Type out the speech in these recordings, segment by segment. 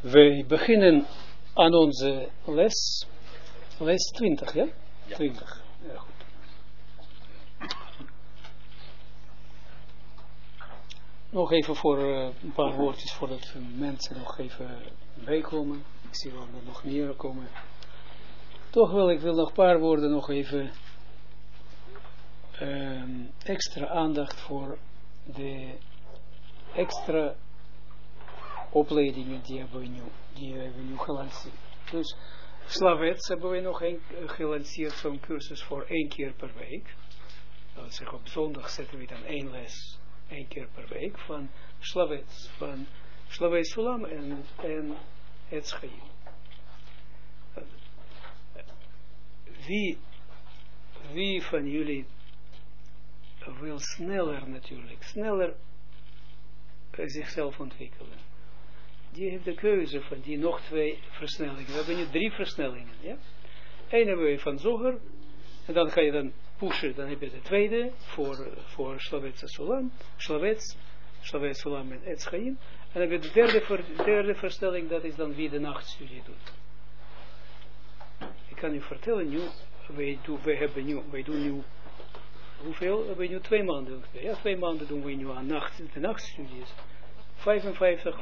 We beginnen aan onze les, les 20, ja? Ja. 20, ja goed. Nog even voor eh, een paar woordjes voordat mensen nog even bijkomen. Ik zie wel dat er nog meer komen. Toch wil ik wil nog een paar woorden nog even ehm, extra aandacht voor de extra opleidingen die hebben we nu, die hebben we nu gelanceerd. Dus Slavets hebben we nog een, eh, gelanceerd, zo'n cursus voor één keer per week. Dat zeggen, op zondag zetten we dan één les, één keer per week, van Slavets, van Slavets Sulam en, en het Schaim. Wie, wie van jullie wil sneller natuurlijk, sneller eh, zichzelf ontwikkelen? Die heeft de keuze van die nog twee versnellingen. We hebben nu drie versnellingen. Ja? Eén hebben we van Zoger. En dan ga je dan pushen. Dan heb je de tweede voor, voor Slavets Sulam. Slavets, Slavets Sulam en Etschaim. En dan heb je de derde, ver, derde versnelling. Dat is dan wie de nachtstudie doet. Ik kan u vertellen nu. Wij, doen, wij, hebben nu, wij doen nu. Hoeveel? We hebben nu twee maanden. Ja, twee maanden doen we nu aan nacht, de nachtstudies. 55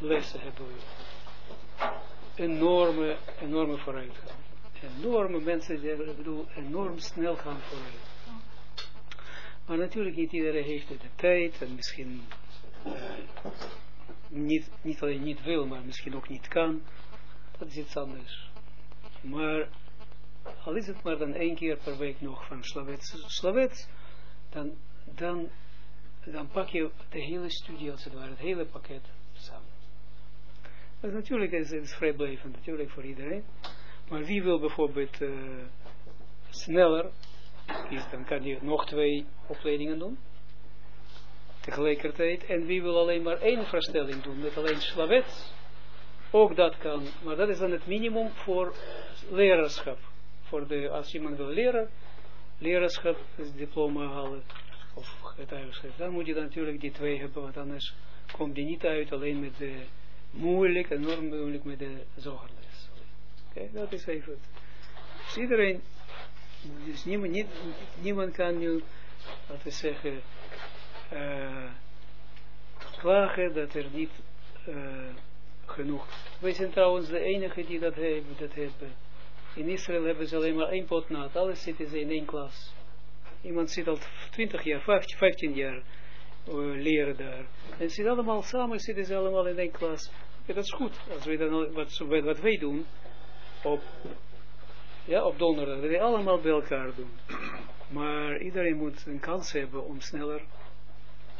lessen hebben we enorme, enorme vooruitgang. Enorme mensen, die, ik bedoel, enorm snel gaan vooruit. Maar natuurlijk niet iedereen heeft de tijd en misschien uh, niet, niet alleen niet wil, maar misschien ook niet kan. Dat is iets anders. Maar al is het maar dan één keer per week nog van Slavets, Slavets dan, dan, dan pak je de hele studie als het ware, het hele pakket. Dus natuurlijk is het vrijblijvend, natuurlijk voor iedereen. Maar wie wil bijvoorbeeld uh, sneller, is, dan kan je nog twee opleidingen doen. Tegelijkertijd. En wie wil alleen maar één verstelling doen, met alleen slavet. Ook dat kan. Maar dat is dan het minimum voor leraarschap. Voor de, als iemand wil leren, leraarschap, dus diploma halen, of getuigenschrift, dan moet je dan natuurlijk die twee hebben, want anders komt die niet uit alleen met de moeilijk, enorm moeilijk met de zogerles. Oké, dat is even het. Dus iedereen, dus niemand, niet, niemand kan nu, laten we zeggen, uh, klagen dat er niet uh, genoeg. Wij zijn trouwens de enige die dat hebben, dat hebben. In Israël hebben ze alleen maar één pot naad. Alles zitten ze in één klas. Iemand zit al 20 jaar, 15, 15 jaar uh, leren daar. En zitten allemaal samen, zitten ze allemaal in één klas. Ja, dat is goed. Als we dan, wat, wat wij doen, op, ja, op donderdag, dat we allemaal bij elkaar doen. Maar iedereen moet een kans hebben om sneller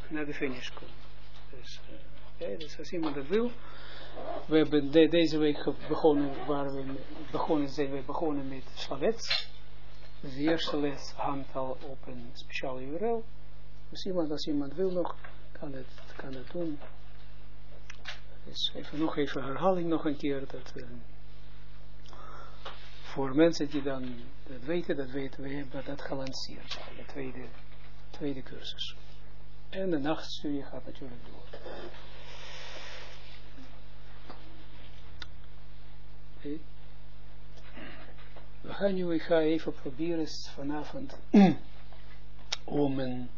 naar de finish te komen. Dus, uh, dus als iemand dat wil, we hebben de, deze week begonnen, waar we begonnen zijn we begonnen met Slavets. Dus de eerste les hangt al op een speciale URL. Dus iemand, als iemand wil nog, kan het, kan het doen. Dus even nog even herhaling nog een keer. Dat, uh, voor mensen die dan dat weten, dat weten, we hebben dat gelanceerd. De tweede, tweede cursus. En de nachtstudie gaat natuurlijk door. Okay. We gaan nu, ik ga even proberen vanavond om een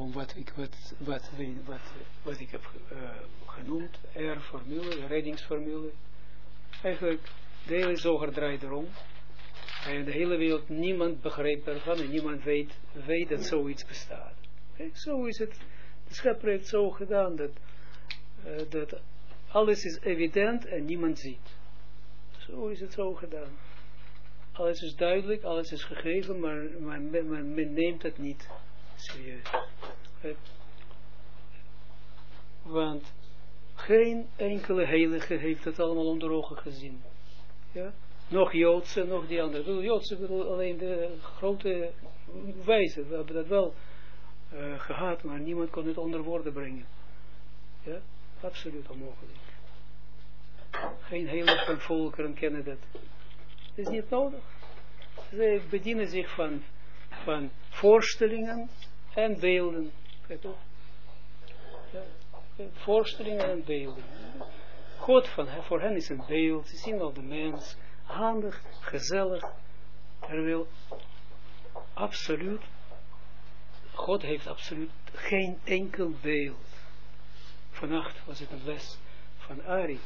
om wat ik, wat, wat, wat, wat ik heb uh, genoemd, R-formule, reddingsformule. Eigenlijk, de hele zoger draait erom. En de hele wereld, niemand begrijpt ervan en niemand weet, weet dat zoiets bestaat. Zo is het, de schepper heeft zo gedaan dat, uh, dat alles is evident en niemand ziet. Zo is het zo gedaan. Alles is duidelijk, alles is gegeven, maar, maar men, men neemt het niet serieus. Want geen enkele heilige heeft het allemaal onder ogen gezien. Ja? Nog Joodse, nog die andere. Bedoel, Joodse bedoel alleen de grote wijze. We hebben dat wel uh, gehad, maar niemand kon het onder woorden brengen. Ja? Absoluut onmogelijk. Geen heilige van volkeren kennen dat. Het is niet nodig. Zij bedienen zich van, van voorstellingen en beelden. Ja, voorstellingen en beelden. God van, voor hen is een beeld, ze zien al de mens, handig, gezellig, terwijl absoluut, God heeft absoluut geen enkel beeld. Vannacht was het een les van Ari,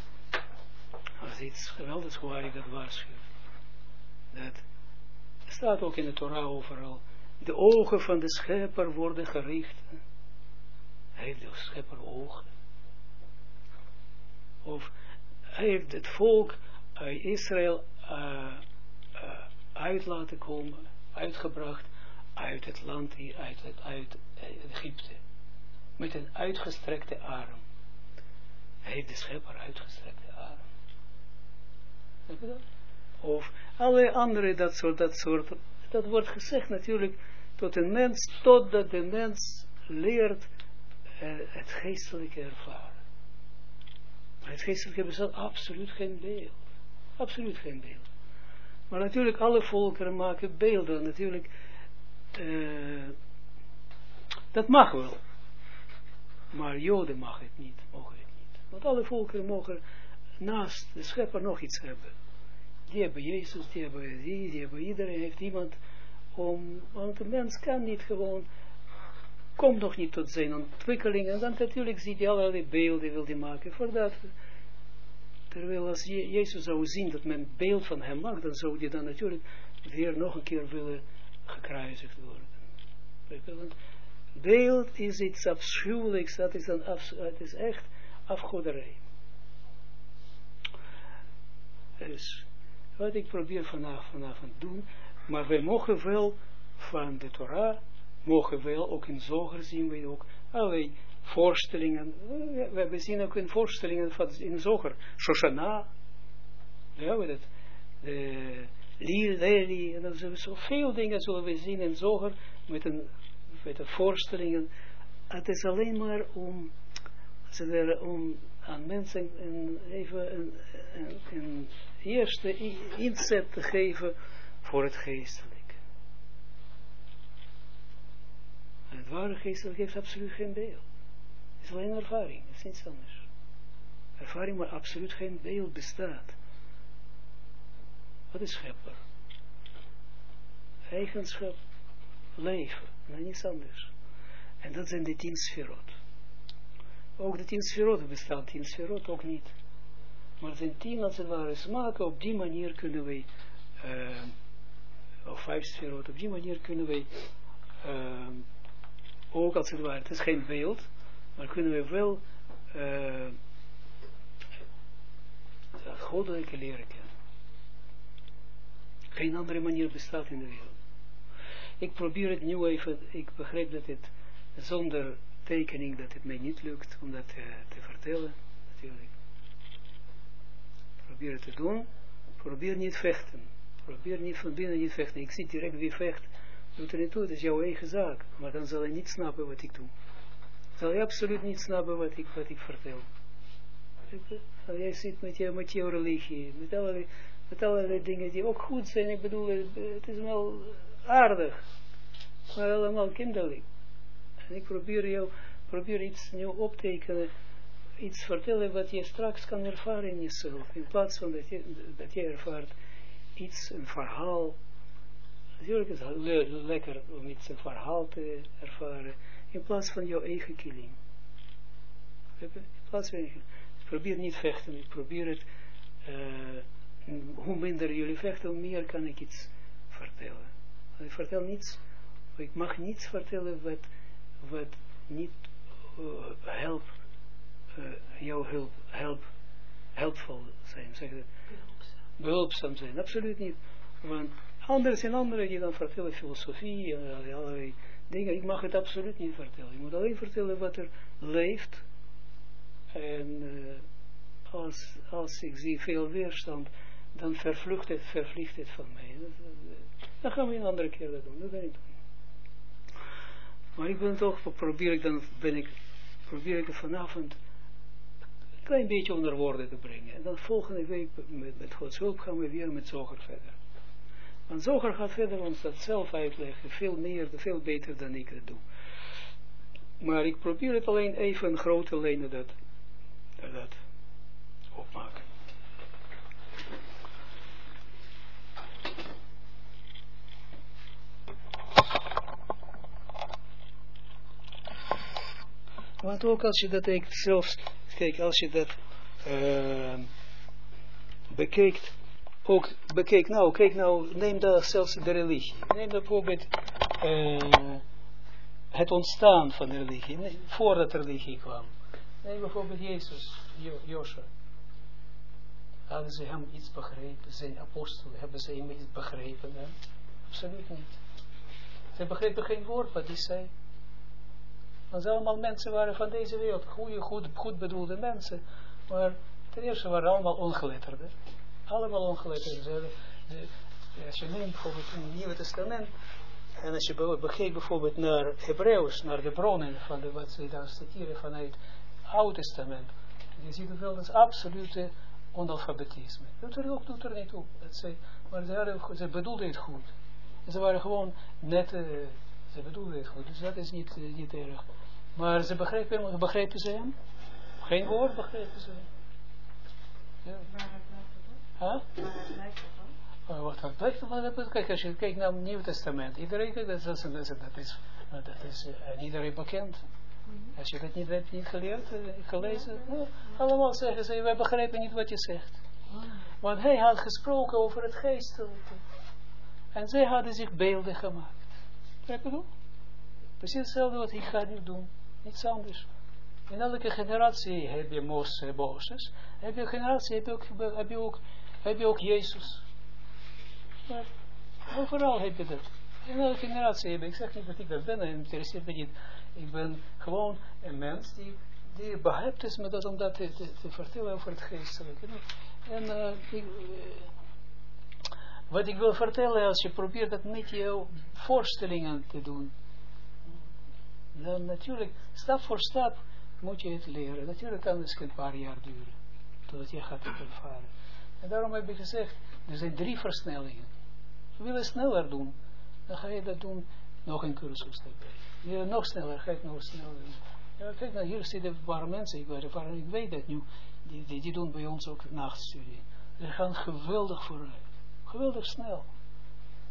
als iets geweldigs hoe Ari dat waarschuwt. Dat staat ook in de Torah overal, de ogen van de schepper worden gericht. Hij heeft de schepper ogen. Of hij heeft het volk uit Israël uh, uh, uit laten komen, uitgebracht uit het land, uit, uit, uit Egypte. Met een uitgestrekte arm. Hij heeft de schepper uitgestrekte arm. Of alle andere, dat soort, dat soort, dat wordt gezegd natuurlijk tot een mens, totdat de mens leert het geestelijke ervaren. Maar het geestelijke bestaat absoluut geen beeld. Absoluut geen beeld. Maar natuurlijk, alle volkeren maken beelden. Natuurlijk, uh, dat mag wel. Maar Joden mag het niet, mogen het niet. Want alle volkeren mogen naast de schepper nog iets hebben. Die hebben Jezus, die hebben die, die hebben iedereen, heeft iemand om, want de mens kan niet gewoon, komt nog niet tot zijn ontwikkeling, en dan natuurlijk ziet hij allerlei beelden, wil hij maken, voor dat, terwijl als je, Jezus zou zien dat men beeld van hem maakt, dan zou hij dan natuurlijk weer nog een keer willen gekruisigd worden. Beeld is iets afschuwelijks, dat is, een af, het is echt afgoderij. Dus, wat ik probeer vanavond, vanavond doen, maar wij mogen wel van de Torah, mogen wel ook in Zoger zien we ook allerlei voorstellingen. We, we zien ook in voorstellingen van in Zoger. Shoshana, ja, we dat, Lili, en dan zullen zo veel dingen zullen we zien in Zoger met een, met een voorstellingen. Het is alleen maar om, om aan mensen even een, een, eerste inzet te geven voor het geestelijk. Het ware geestelijk heeft absoluut geen beeld. Het is alleen ervaring, het is niets anders. Ervaring, maar absoluut geen beeld bestaat. Wat is schepper? Eigenschap, leven, en niets anders. En dat zijn de tien sferot. Ook de tien sferot bestaan tien sferot ook niet. Maar het zijn tien als het ware smaken, op die manier kunnen wij uh, of vijf sferot, op die manier kunnen wij ook als het ware, het is geen beeld, maar kunnen we wel uh, het goddelijke leren kennen. Geen andere manier bestaat in de wereld. Ik probeer het nu even, ik begrijp dat het zonder tekening, dat het mij niet lukt om dat uh, te vertellen, natuurlijk. Probeer het te doen, probeer niet vechten. Probeer niet van binnen niet vechten. Ik zie direct wie vecht. Doet er niet het is jouw eigen zaak. Maar dan zal hij niet snappen wat ik doe. Zal hij absoluut niet snappen wat ik, wat ik vertel. En jij zit met, je, met jouw religie, met allerlei, met allerlei dingen die ook goed zijn. Ik bedoel, het is wel aardig. Maar allemaal kinderlijk. En ik probeer jou, probeer iets nieuw optekenen iets vertellen wat je straks kan ervaren in jezelf. In plaats van dat je, dat je ervaart iets, een verhaal. Natuurlijk is het le lekker om iets, een verhaal te ervaren, in plaats van jouw eigen killing. In plaats van eigen. probeer niet vechten, ik probeer het, uh, hoe minder jullie vechten, hoe meer kan ik iets vertellen. Ik vertel niets, ik mag niets vertellen wat, wat niet uh, helpt, uh, jouw hulp, help, helpvol zijn, zeg behulpzaam zijn. Absoluut niet. Want anderen zijn anderen die dan vertellen filosofie en allerlei dingen. Ik mag het absoluut niet vertellen. Ik moet alleen vertellen wat er leeft. En uh, als, als ik zie veel weerstand, dan vervlucht het, vervliegt het van mij. Dan gaan we een andere keer dat doen. Dat ben ik doen. Maar ik ben toch, probeer ik dan, ben ik, probeer ik vanavond klein beetje onder woorden te brengen. En dan volgende week met, met Gods hulp gaan we weer met Zoger verder. Want Zoger gaat verder ons dat zelf uitleggen, veel meer, veel beter dan ik het doe. Maar ik probeer het alleen even een grote lijnen dat, dat opmaken. Want ook als je dat zelfs, kijk, als je dat uh, bekijkt, ook bekijk nou, kijk nou, neem daar zelfs de religie. Neem bijvoorbeeld uh, het ontstaan van de religie, nee, voordat de religie kwam. Neem bijvoorbeeld Jezus, jo Joshua. Hadden ze hem iets begrepen, zijn apostelen, hebben ze hem iets begrepen? Hè? Absoluut niet. Ze begrepen geen woord wat hij zei. Want ze allemaal mensen waren van deze wereld, goede, goed, goed bedoelde mensen. Maar ten eerste waren allemaal ongeletterden. Allemaal de, als je neemt bijvoorbeeld in het Nieuwe Testament, en als je begrijpt bijvoorbeeld naar Hebreeuws, naar de bronnen van de, wat ze daar citeren vanuit het Oude Testament, je ziet hoeveel dat is absolute onalfabetisme. Doet er ook, doet er niet toe. Dat ze, maar ze, ze bedoelden het goed. Ze waren gewoon net, ze bedoelden het goed, dus dat is niet, uh, niet erg. Maar ze begrepen begrepen ze hem? Geen woord begrepen ze. Ja. Huh? Uh, wat dat blijkt, kijk, als je kijkt naar het Nieuw Testament, iedereen, dat is, dat is, dat is, dat is uh, iedereen bekend. Als je dat niet hebt niet geleerd, uh, gelezen, uh, allemaal zeggen ze, wij begrijpen niet wat je zegt. Want hij had gesproken over het geestelijke. En zij hadden zich beelden gemaakt. Begrijp je Precies hetzelfde wat ik ga nu doen. Niets anders. In elke generatie heb je Moses, heb je generatie, heb je ook, heb je ook, heb je ook Jezus. Maar overal heb je dat. In elke generatie heb je, ik zeg niet dat ik dat ben, en interesseert me niet. Ik ben gewoon een mens die, die behept is met dat om dat te, te, te vertellen over het geestelijke. En uh, ik, uh, wat ik wil vertellen, als je probeert dat met jouw voorstellingen te doen, dan natuurlijk, stap voor stap, moet je het leren. Natuurlijk kan het een paar jaar duren, totdat je gaat het ervaren. En daarom heb ik gezegd, er zijn drie versnellingen. We willen sneller doen, dan ga je dat doen, nog een cursus erbij. Ja, nog sneller, ga je nog sneller doen. Kijk, nou, hier zitten paar mensen, ik weet, ik weet dat nu, die, die, doen bij ons ook nachtstudie. Ze gaan geweldig vooruit. Geweldig snel.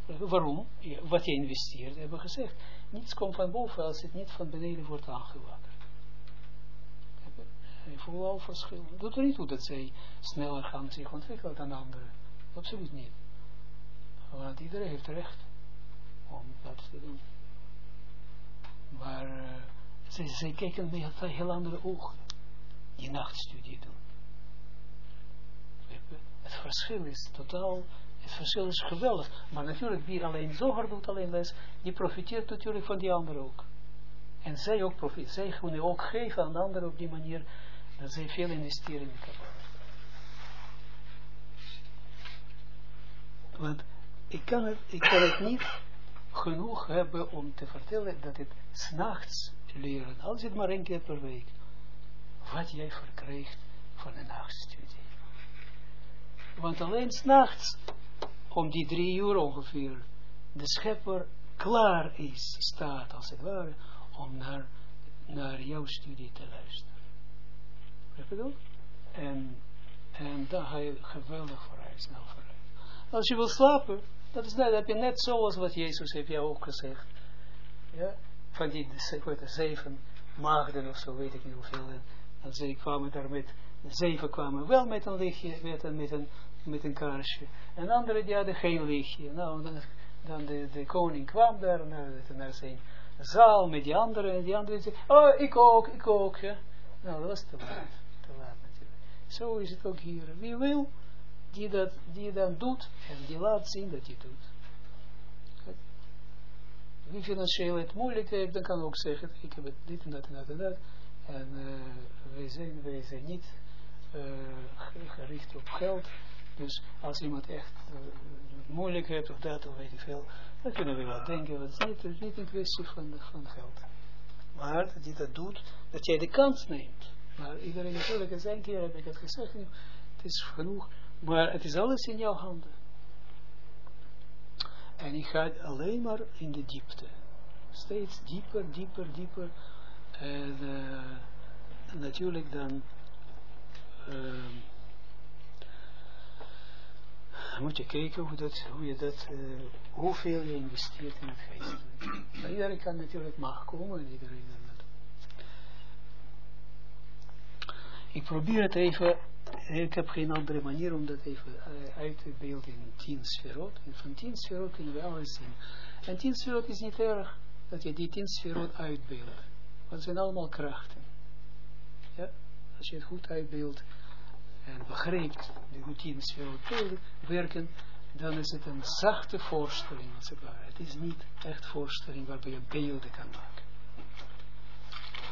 Waarom? Wat je investeert, hebben we gezegd. Niets komt van boven als het niet van beneden wordt aangewakkerd. Vooral verschil. Doet er niet toe dat zij sneller gaan zich ontwikkelen dan anderen. Absoluut niet. Want iedereen heeft recht om dat te doen. Maar uh, zij, zij kijken met heel andere ogen. Die nachtstudie doen. Het verschil is totaal het verschil is geweldig. Maar natuurlijk, wie alleen zoger doet, alleen les, die profiteert natuurlijk van die anderen ook. En zij ook profiteren. Zij kunnen ook geven aan de anderen op die manier, dat zij veel investeren in Kabbalah. Want ik kan, het, ik kan het niet genoeg hebben om te vertellen dat het s'nachts leren, als het maar één keer per week, wat jij verkrijgt van een nachtstudie. Want alleen s'nachts om die drie uur ongeveer de schepper klaar is, staat als het ware, om naar, naar jouw studie te luisteren. En, en dan ga je geweldig vooruit, snel vooruit. Als je wil slapen, dat, is net, heb je net zoals wat Jezus heeft jou ook gezegd. Ja? Van die de, zeven maagden of zo, weet ik niet hoeveel. En ze kwamen daar met, zeven kwamen wel met een lichtje, met een, met een met een kaarsje. En anderen die hadden geen lichtje. Nou, dan, dan de, de koning kwam daar naar, naar zijn zaal met die anderen. En die anderen zeiden, oh, ik ook, ik ook. Ja. Nou, dat was te laat. Zo is het ook hier. Wie wil, die dat die dan doet. En die laat zien dat hij doet. Wie financieel het moeilijk heeft, dan kan ook zeggen, ik heb het dit en dat en dat en dat. En uh, wij, zijn, wij zijn niet uh, gericht op geld. Dus als iemand echt uh, moeilijk heeft of dat of weet ik veel, dan kunnen we wel denken, niet, het is niet een kwestie van, van geld. Maar dat je dat doet, dat jij de kans neemt. Maar iedereen natuurlijk, eens één keer heb ik het gezegd, het is genoeg, maar het is alles in jouw handen. En je gaat alleen maar in de diepte. Steeds dieper, dieper, dieper. En uh, natuurlijk dan... Uh, moet je kijken hoe, dat, hoe je dat, uh, hoeveel je investeert in het geestelijk. iedereen kan natuurlijk mag komen en iedereen Ik probeer het even, ik heb geen andere manier om dat even uh, uit te beelden in tien sferot. En van tien sferot kunnen we alles zien. En tien sferot is niet erg dat je die tien sferot uitbeeldt. Want het zijn allemaal krachten. Ja? Als je het goed uitbeeldt en begrijpt de routines veel werken, dan is het een zachte voorstelling als het ware. Het is niet echt voorstelling waarbij je beelden kan maken.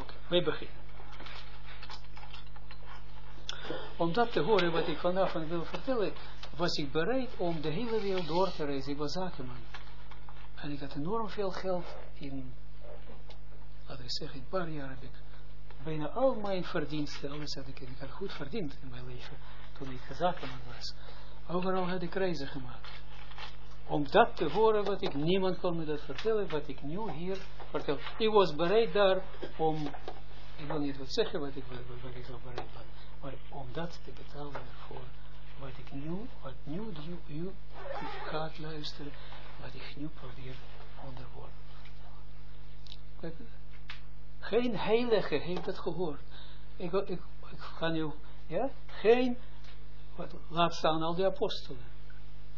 Oké, wij beginnen. Om dat te horen wat ik vanavond wil vertellen, was ik bereid om de hele wereld door te reizen. Ik was zakenman. En ik had enorm veel geld in, laten we zeggen, een paar jaar heb ik bijna al mijn verdiensten, alles had ik, ik had goed verdiend in mijn leven, toen ik zakenman was. Overal had ik reizen gemaakt. Om dat te horen wat ik, niemand kon me dat vertellen, wat ik nu hier vertel. Ik was bereid daar om, ik wil niet wat zeggen wat ik, wat ik bereid was, maar om dat te betalen ervoor, wat ik nu, wat nu u, gaat luisteren, wat ik nu probeer onder woorden geen heilige heeft het gehoord. Ik, ik, ik ga nu, ja, geen, wat, laat staan al die apostelen.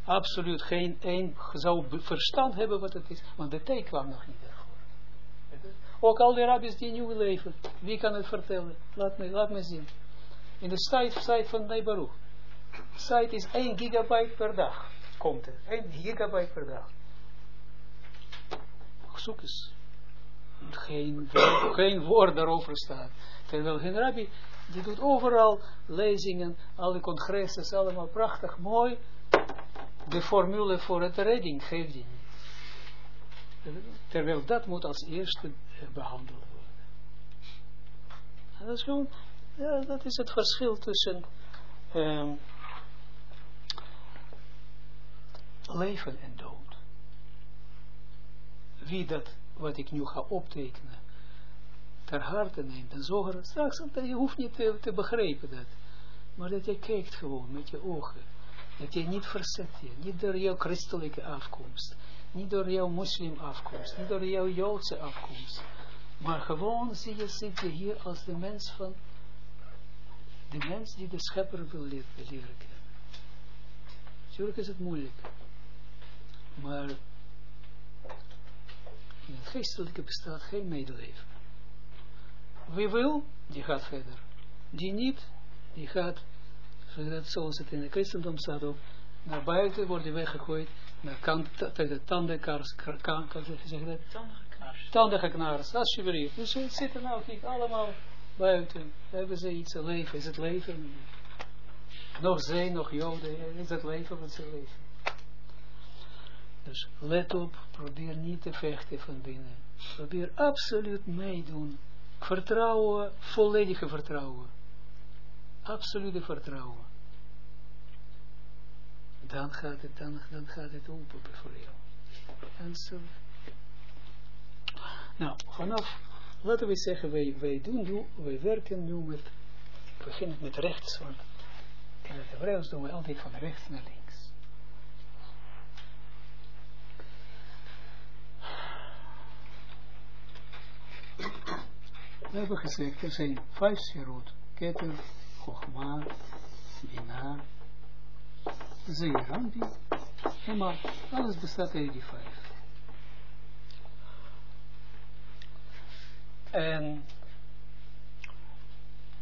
Absoluut geen één zou verstand hebben wat het is, want de tijd kwam nog niet ervoor. Ook al die rabbis die nu leven, wie kan het vertellen? Laat me, laat me zien. In de site, van Neibaruch. Site is 1 gigabyte per dag. Komt er. 1 gigabyte per dag. Zoek eens geen, geen woord daarover staat. Terwijl geen rabbi, die doet overal lezingen, alle congressen, allemaal prachtig, mooi. De formule voor het redding geeft hij niet. Terwijl dat moet als eerste eh, behandeld worden. En dat is gewoon, ja, dat is het verschil tussen um, leven en dood. Wie dat wat ik nu ga optekenen, ter harte neemt en zoger, straks, je hoeft niet te, te begrijpen dat, maar dat je kijkt gewoon met je ogen, dat je niet verzet je, niet door jouw christelijke afkomst, niet door jouw moslim afkomst, niet door jouw joodse afkomst, maar gewoon zie je, zit je hier als de mens van, de mens die de schepper wil leren, kennen. Natuurlijk is het moeilijk, maar in het geestelijke bestaat geen medeleven. Wie wil, die gaat verder. Die niet, die gaat, zoals het in het christendom staat ook, naar buiten wordt hij weggegooid, naar kant, de tandenkars, kan, zeg dat? Tandengeknaars, alsjeblieft. Dus het zitten nou niet allemaal buiten. Hebben ze iets leven? Is het leven? Nog zij, nog joden, is het leven wat ze leven? Dus let op, probeer niet te vechten van binnen. Probeer absoluut meedoen. Vertrouwen, volledige vertrouwen. Absolute vertrouwen. Dan gaat het, dan, dan gaat het open voor jou. En zo. Nou, vanaf, laten we zeggen, wij, wij doen wij werken nu met, we beginnen met rechts, want in het Hebreeuws doen we altijd van rechts naar links. We hebben gezegd, er zijn vijf sferot. Keter, Chogma, Bina, Zeerambi. En maar alles bestaat uit die vijf. En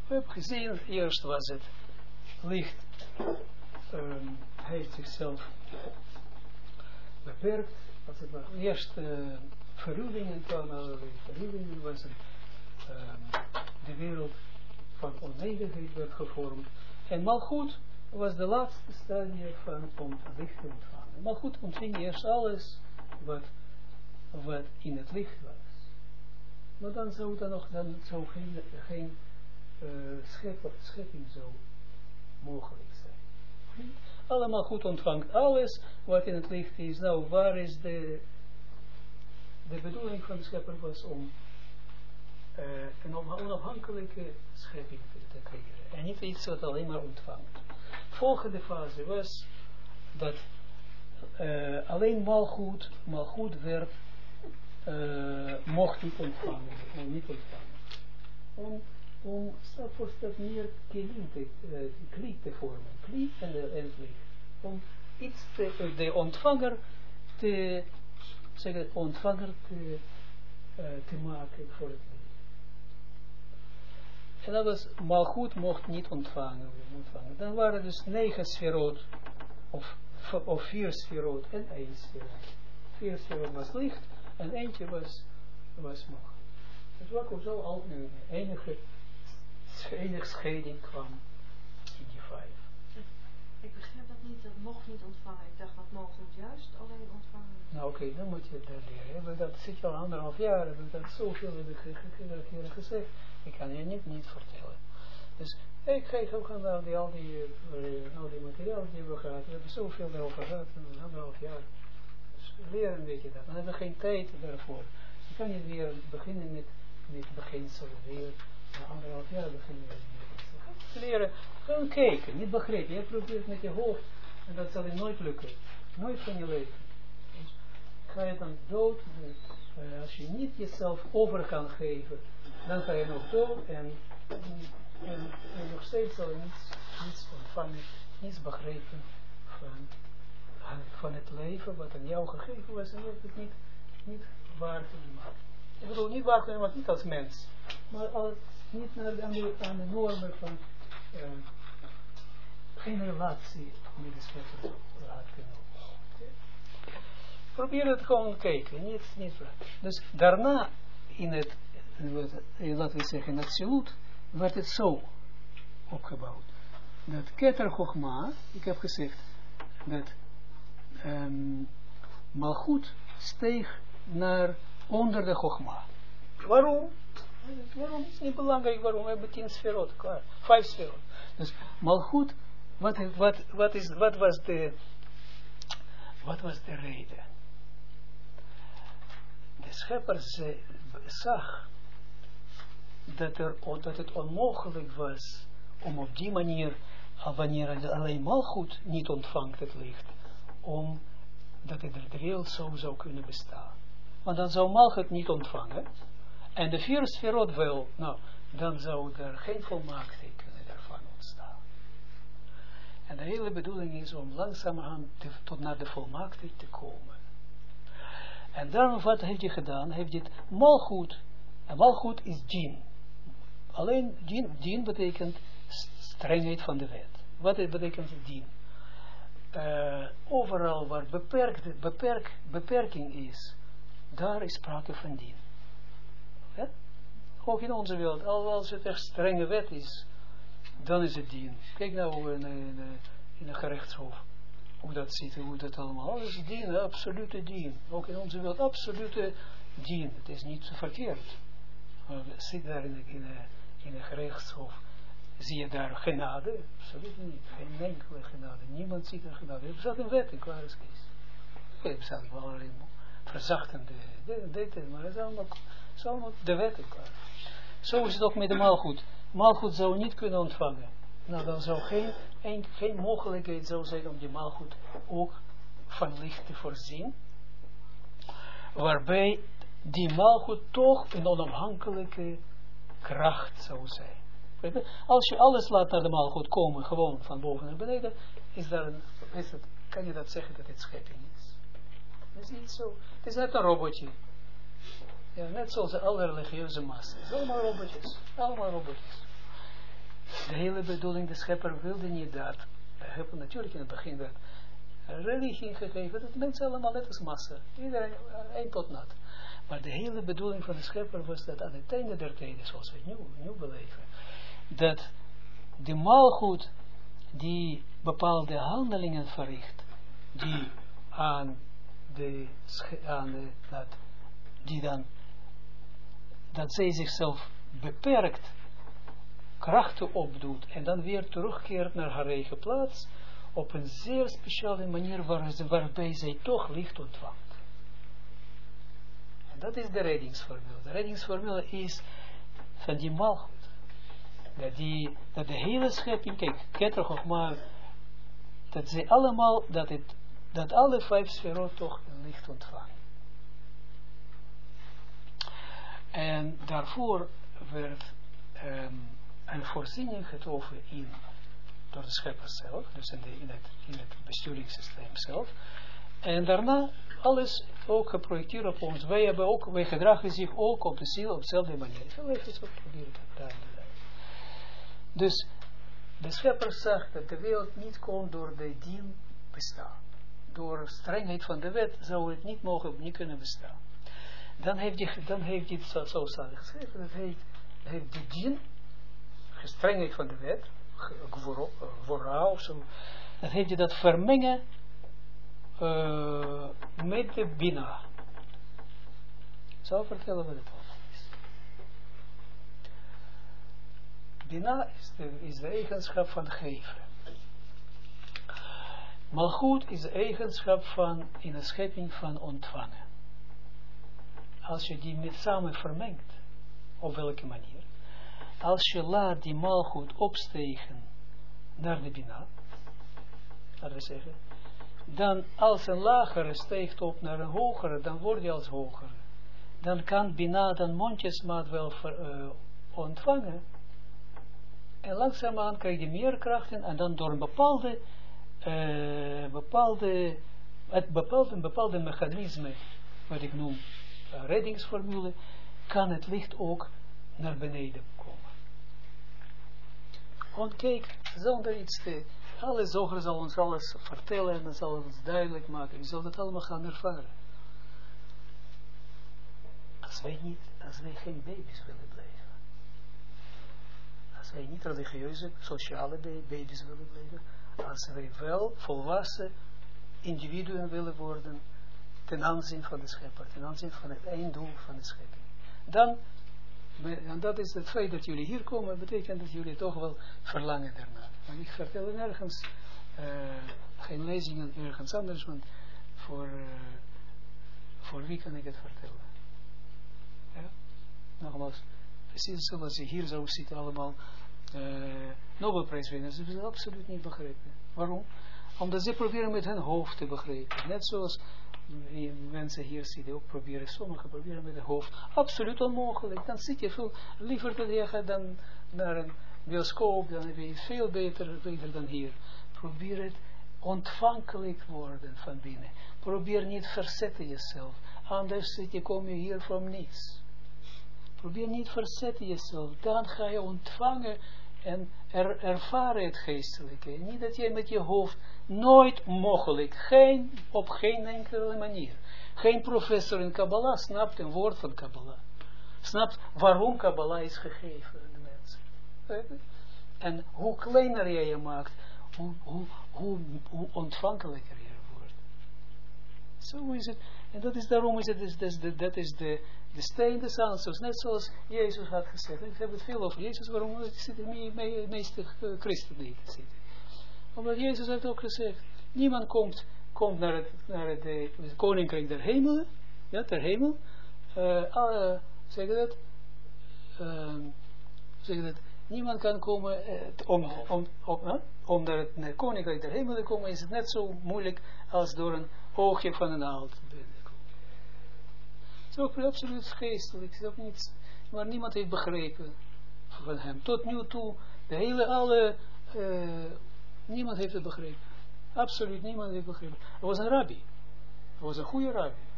we hebben gezien, eerst was het licht, um, heeft zichzelf beperkt, als het ware. Eerst uh, verruwingen kwamen, allerlei verruwingen was het Ehm, de wereld van oneindigheid werd gevormd. En Malchut was de laatste stadie van om licht te ontvangen. Malchut ontving eerst alles wat, wat in het licht was. Maar dan zou dan nog dan zou geen, geen uh, schepping zo mogelijk zijn. Allemaal goed ontvangt alles wat in het licht is. Nou, waar is de, de bedoeling van de schepper was om uh, een onafhankelijke schepping te creëren. En niet iets wat alleen maar ontvangt. Volgende fase was dat uh, alleen malgoed, malgoed werd, uh, mocht niet ontvangen, niet ontvangen. Om, om stap voor stap meer kli te, uh, te vormen, kli en, licht. Om iets te, de ontvanger te, zeg ontvanger te, te maken voor het en dat was, Malchut mocht niet ontvangen, ontvangen. Dan waren dus negen sferot, of, of vier sferot en één sferot. Vier sferot was licht en eentje was, was Malchut. Het was ook zo al een enige, enige scheiding kwam in die vijf. Ik begrijp dat niet, dat mocht niet ontvangen. Ik dacht dat Malchut juist alleen ontvangen. Nou oké, okay, dan moet je dat leren. Dat zit je al anderhalf jaar, heb ik dat zoveel ik gezegd. Ik kan je niet, niet vertellen. Dus ik geef ook aan die, al die, al die materiaal die we gehad. We hebben zoveel erover gehad, een anderhalf jaar. Dus leren een beetje dat. Dan hebben we geen tijd daarvoor. Je kan niet weer beginnen met, met beginselen weer. Na anderhalf jaar beginnen we met Leren, gewoon kijken, niet begrijpen. Je probeert met je hoofd en dat zal je nooit lukken. Nooit van je leven. Dus ga je dan dood, uh, als je niet jezelf over kan geven dan ga je nog dood en, en, en nog steeds zal je niets, ontvangen, niets begrepen van, van het leven wat aan jou gegeven was en je hebt het niet, niet waar maken. Ik bedoel, niet waar kunnen maken, niet als mens, maar als, niet naar de, aan, de, normen van uh, geen relatie met de schepper had kunnen Probeer het gewoon kijken, niet, niet. Dus daarna in het laten we zeggen, in absoluut, werd het zo opgebouwd. Dat Keter ik heb gezegd, dat um, Malchut steeg naar onder de Chogma. Waarom? Waarom is niet belangrijk, waarom? We hebben tien sferot, klaar. Vijf sferot. Dus Malchut, wat, wat, wat, is, wat, was de, wat was de reden? De schepper zag dat, er, dat het onmogelijk was om op die manier, wanneer alleen goed niet ontvangt het licht, om dat het de wereld zo zou kunnen bestaan. Want dan zou Malchut niet ontvangen, en de vier sferot wel, nou, dan zou er geen volmaaktheid kunnen ervan ontstaan. En de hele bedoeling is om langzamerhand tot naar de volmaaktheid te komen. En daarom, wat heeft hij gedaan? Heeft dit malgoed, en malgoed is djinn. Alleen dien, dien betekent strengheid van de wet. Wat betekent dien? Uh, overal waar beperkt, beperk, beperking is, daar is sprake van dien. Ook in onze wereld, als het echt strenge wet is, dan is het dien. Kijk nou in, in, in een gerechtshof, hoe dat ziet, hoe dat allemaal, alles is dien, absolute dien. Ook in onze wereld, absolute dien. Het is niet verkeerd. Maar zit daar in, in, in een gerechtshof, zie je daar genade? Absoluut niet. Geen enkele genade. Niemand ziet er genade. Er bestaat een wet in klaar is Er bestaat wel alleen verzachtende dit, maar het is allemaal, de wet in. Zo is het ook met de maalgoed. Maalgoed zou niet kunnen ontvangen. Nou, dan zou geen, een, geen mogelijkheid zou zijn om die maalgoed ook van licht te voorzien. Waarbij die maalgoed toch een onafhankelijke kracht zou zijn. Als je alles laat naar de maalgoed komen, gewoon van boven naar beneden, is daar een, is het, kan je dat zeggen dat het schepping is. Dat is niet zo. Het is net een robotje. Ja, net zoals alle religieuze massa's. Allemaal robotjes. Allemaal robotjes. De hele bedoeling, de schepper wilde niet dat. We hebben natuurlijk in het begin dat religie gegeven, dat mensen allemaal net als massa. Iedereen eh, één pot nat. Maar de hele bedoeling van de schepper was dat aan het einde der tijden, zoals we nu, nu beleven, dat de maalgoed die bepaalde handelingen verricht, die aan de, aan de dat, die dan, dat zij zichzelf beperkt krachten opdoet en dan weer terugkeert naar haar eigen plaats op een zeer speciale manier waar, waarbij zij toch licht ontvangt. Dat is de reddingsformule. De reddingsformule is van die malgoed. Die, dat de hele schepping, kijk, Keter maar dat ze allemaal, dat, het, dat alle vijf sferot toch licht ontvangen. En daarvoor werd um, een voorziening getroffen in, door de schepper zelf, dus in, de, in, het, in het besturingssysteem zelf. En daarna alles ook geprojecteerd op ons. Wij, hebben ook, wij gedragen zich ook op de ziel op dezelfde manier. Ik zal even zo proberen te. Dus de schepper zegt dat de wereld niet kon door de dien bestaan. Door strengheid van de wet zou het niet mogen, niet kunnen bestaan. Dan heeft hij, dan heeft hij zo, zo geschreven, dat heeft, heeft de dien, gestrengheid van de wet, voor of zo, dat heeft hij dat vermengen uh, met de bina. Zal vertellen wat het is. Bina is de, eigenschap van geven. Malchut is de eigenschap van in de schepping van ontvangen. Als je die met samen vermengt, op welke manier? Als je laat die malgoed opstegen naar de bina, laten we zeggen, dan als een lagere steekt op naar een hogere, dan word je als hogere. Dan kan Bina dan mondjesmaat wel uh, ontvangen. En langzaamaan krijg je meer krachten en dan door een bepaalde, uh, bepaalde, het bepaalde, een bepaalde mechanisme, wat ik noem reddingsformule, kan het licht ook naar beneden komen. Want kijk, zonder iets te alle zoger zal ons alles vertellen en zal ons duidelijk maken. Je zult het allemaal gaan ervaren. Als wij niet, als wij geen baby's willen blijven. Wij niet religieuze, sociale baby's willen blijven. Als wij wel volwassen individuen willen worden ten aanzien van de schepper, ten aanzien van het einddoel van de schepping. Dan, en dat is het feit dat jullie hier komen, betekent dat jullie toch wel verlangen daarna. Maar ik vertel nergens, uh, geen lezingen ergens anders, want voor, uh, voor wie kan ik het vertellen? Ja? Nogmaals, precies zoals je hier zou zitten allemaal uh, Nobelprijswinnaars, ze willen absoluut niet begrijpen. Waarom? Omdat ze proberen met hun hoofd te begrijpen. Net zoals mensen hier zitten ook proberen, sommigen proberen met het hoofd. Absoluut onmogelijk. Dan zit je veel liever te liggen dan naar een bioscoop, dan heb je veel beter, beter dan hier. Probeer het ontvankelijk worden van binnen. Probeer niet verzetten jezelf. Anders zit je, kom je hier van niets. Probeer niet verzetten jezelf. Dan ga je ontvangen en er, ervaren het geestelijke. Niet dat je met je hoofd nooit mogelijk, geen, op geen enkele manier. Geen professor in Kabbalah snapt een woord van Kabbalah. Snapt waarom Kabbalah is gegeven. En hoe kleiner je je maakt, hoe, hoe, hoe ontvankelijker je wordt. Zo is het. En dat is daarom is het, is, dat is de, dat is de, de steen. Net zoals Jezus had gezegd. Ik heb het veel over Jezus. Waarom zitten de me, meeste uh, christenen niet te zitten? Omdat Jezus had ook gezegd. Niemand komt, komt naar, het, naar het, de, het koninkrijk der hemelen. Ja, ter hemel. Uh, zeg dat? Uh, zeg dat? niemand kan komen, eh, om, om, om, om naar het koninkrijk der hemel te komen, is het net zo moeilijk als door een oogje van een naald te komen. Het is ook absoluut geestelijk, is ook niets, maar niemand heeft begrepen van hem. Tot nu toe, de hele, alle, uh, niemand heeft het begrepen. Absoluut niemand heeft begrepen. Er was een rabbi. Er was een goede rabbi.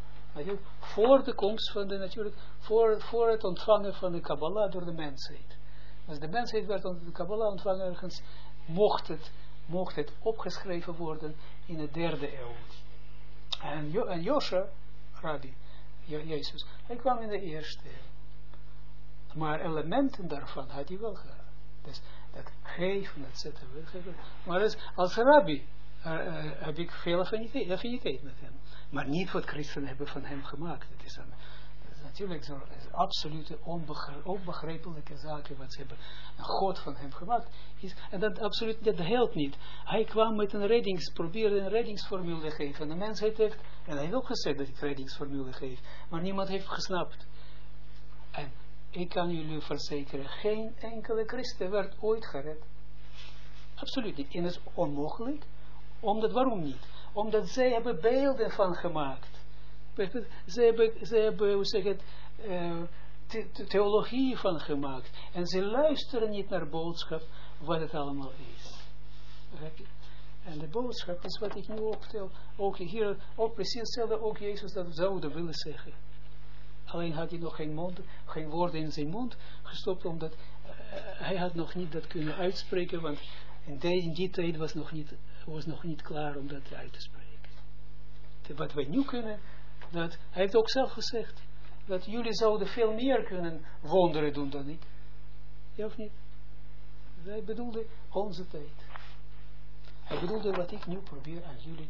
Voor de komst van de natuurlijk, voor, voor het ontvangen van de Kabbalah door de mensheid. Als de mensheid werd onder de Kabbalah ontvangen ergens, mocht het, mocht het opgeschreven worden in de derde eeuw. En, jo en Rabbi, Jezus, hij kwam in de eerste. Maar elementen daarvan had hij wel gehad. Dus dat geven, et cetera. Maar dus, als rabbi uh, heb ik veel affiniteit met hem. Maar niet wat christenen hebben van hem gemaakt. Het is een, natuurlijk zo, absolute onbegrijpelijke zaken wat ze hebben een God van hem gemaakt is, en dat absoluut, dat helpt niet. Hij kwam met een reddings, probeerde een reddingsformule te geven, en de mensheid heeft, en hij heeft ook gezegd dat ik reddingsformule geef, maar niemand heeft gesnapt. En ik kan jullie verzekeren, geen enkele christen werd ooit gered. Absoluut niet. En het is onmogelijk Omdat, waarom niet? Omdat zij hebben beelden van gemaakt. Ze hebben, ze hebben hoe zeg het, uh, theologie van gemaakt. En ze luisteren niet naar boodschap, wat het allemaal is. En de boodschap is wat ik nu optel. Ook hier, ook precies hetzelfde, ook Jezus dat zouden willen zeggen. Alleen had hij nog geen, mond, geen woorden in zijn mond gestopt, omdat uh, hij had nog niet dat kunnen uitspreken, want in, deze, in die tijd was nog, niet, was nog niet klaar om dat uit te spreken. Wat wij nu kunnen, dat, hij heeft ook zelf gezegd, dat jullie zouden veel meer kunnen wonderen doen dan ik. Ja of niet? Hij bedoelde onze tijd. Hij bedoelde wat ik nu probeer aan jullie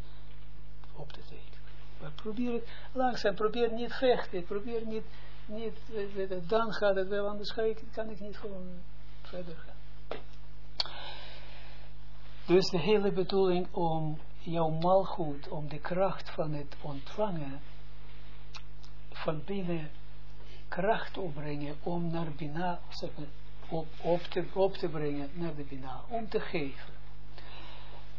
op te tekenen. Maar probeer het langzaam, probeer niet vechten, probeer niet, niet uh, dan gaat het wel, anders ga ik, kan ik niet gewoon verder gaan. Dus de hele bedoeling om jouw malgoed, om de kracht van het ontvangen, van binnen kracht opbrengen, om naar zeggen, op, op, te, op te brengen naar de binnen, om te geven.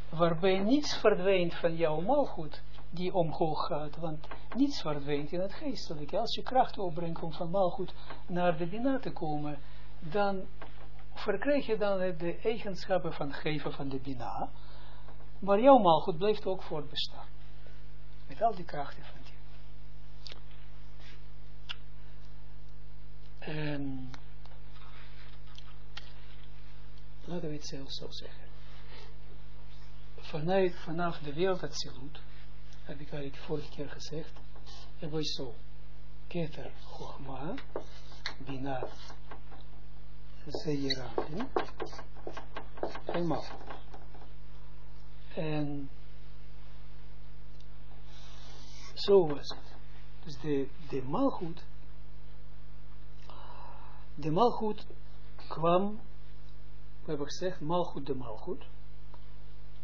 Waarbij niets verdwijnt van jouw malgoed, die omhoog gaat, want niets verdwijnt in het geestelijke. Als je kracht opbrengt om van malgoed naar de binnen te komen, dan verkrijg je dan de eigenschappen van geven van de Bina, maar jouw malgoed blijft ook voortbestaan. Met al die krachten van En laten we het zelf zo zeggen. Vanuit, vanaf de wereld dat Zilut, heb ik eigenlijk vorige keer gezegd, hebben we zo, Keter, Chogma, Bina, Zeerantin. Helemaal. En zo was het. Dus de, de malgoed, de malgoed kwam, we hebben gezegd, malgoed de malgoed,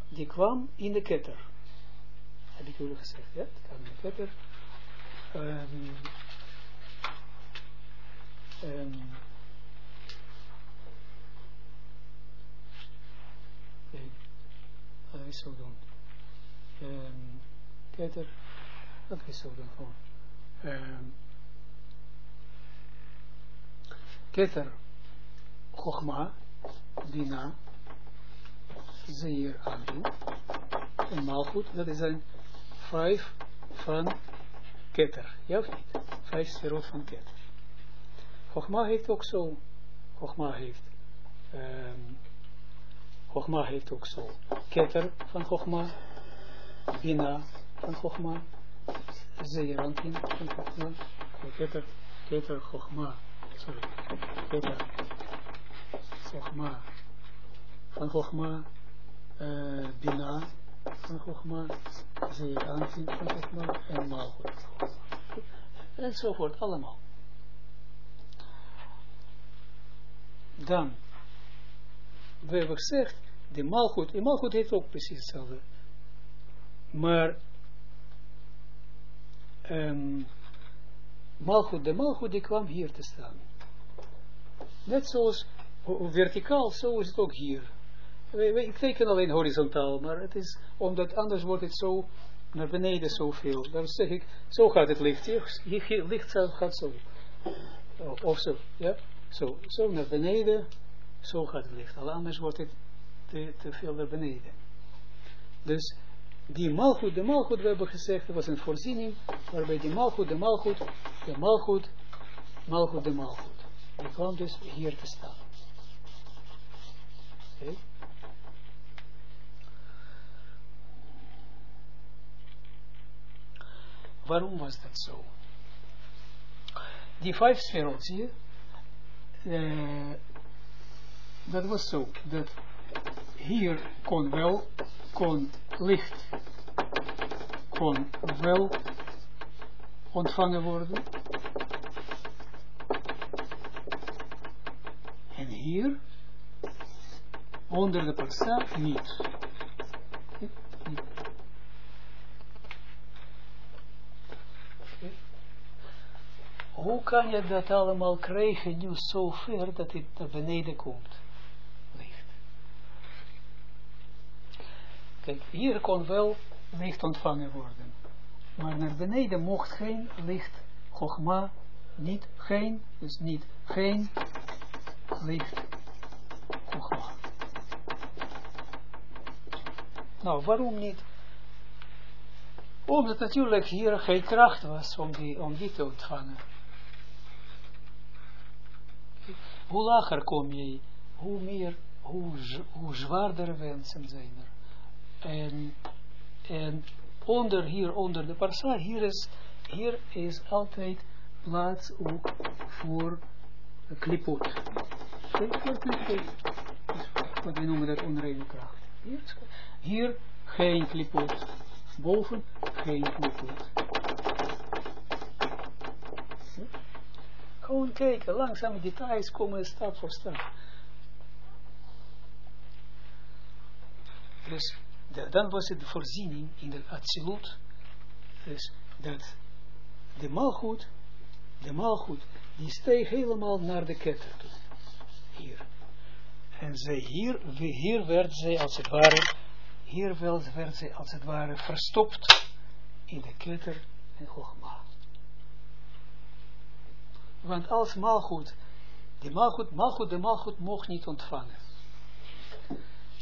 die kwam in de ketter. Heb ik jullie gezegd, ja? Kwam in de ketter. Um, um, zo doen. Um, Keter. Laten we zo doen gewoon. Um, Keter. Chogma. Bina. Zeer Antin. En Malchut. Dat is een vijf van Keter. Ja of niet? Vijf sferot van Keter. Chogma heeft ook zo. Chogma heeft. Um, Chogma heeft ook zo. Keter van Chogma, Bina van Chogma, Zeerantin van Chogma, Keter, Keter Chogma, sorry, van Chogma, uh, Bina van Chogma, Zeerantin van Chogma en Malchut. Enzovoort, allemaal. Dan we hebben gezegd, de malgoed, de malgoed heeft ook precies hetzelfde. Maar, um, malgoed, de malgoed die kwam hier te staan. Net zoals verticaal, zo is het ook hier. Ik teken alleen horizontaal, maar het is, omdat anders wordt het zo naar beneden zoveel. Dan zeg ik, zo gaat het licht. Hier, hier licht gaat zo. Of zo, ja. Zo, zo naar beneden zo gaat het licht. Al anders wordt het te, te veel naar beneden. Dus die malgoed, de malgoed, we hebben gezegd, was een voorziening, waarbij die malgoed, de malgoed, de malgoed, malgoed, de malgoed. Die kwam dus hier te staan. Waarom was dat zo? Die vijf sferot, zie je, uh, dat was zo, dat hier kon wel, kon licht, kon wel ontvangen worden. En hier, onder de persa, niet. Hoe kan je dat allemaal krijgen nu zo ver dat het naar beneden komt? Kijk, hier kon wel licht ontvangen worden. Maar naar beneden mocht geen licht, Chogma, niet, geen, dus niet, geen Chogma. Nou, waarom niet? Omdat natuurlijk hier geen kracht was om die, om die te ontvangen. Hoe lager kom je, hoe meer, hoe, hoe wensen zijn er. En, en onder hier, onder de parsa, hier is, hier is altijd plaats ook voor klipot. Klipot. Wat we noemen dat onreine kracht. Hier, geen klipot. Boven geen klipot. Gewoon kijken, langzaam details komen stap voor stap. Dus de, dan was het de voorziening in de absolute, dus dat de malgoed, de malgoed, die steeg helemaal naar de ketter toe. Hier. En zij hier, hier werd zij als het ware, hier werd zij als het ware verstopt in de ketter en Chogma. Want als malgoed, de malgoed, malgoed, de malgoed mocht niet ontvangen.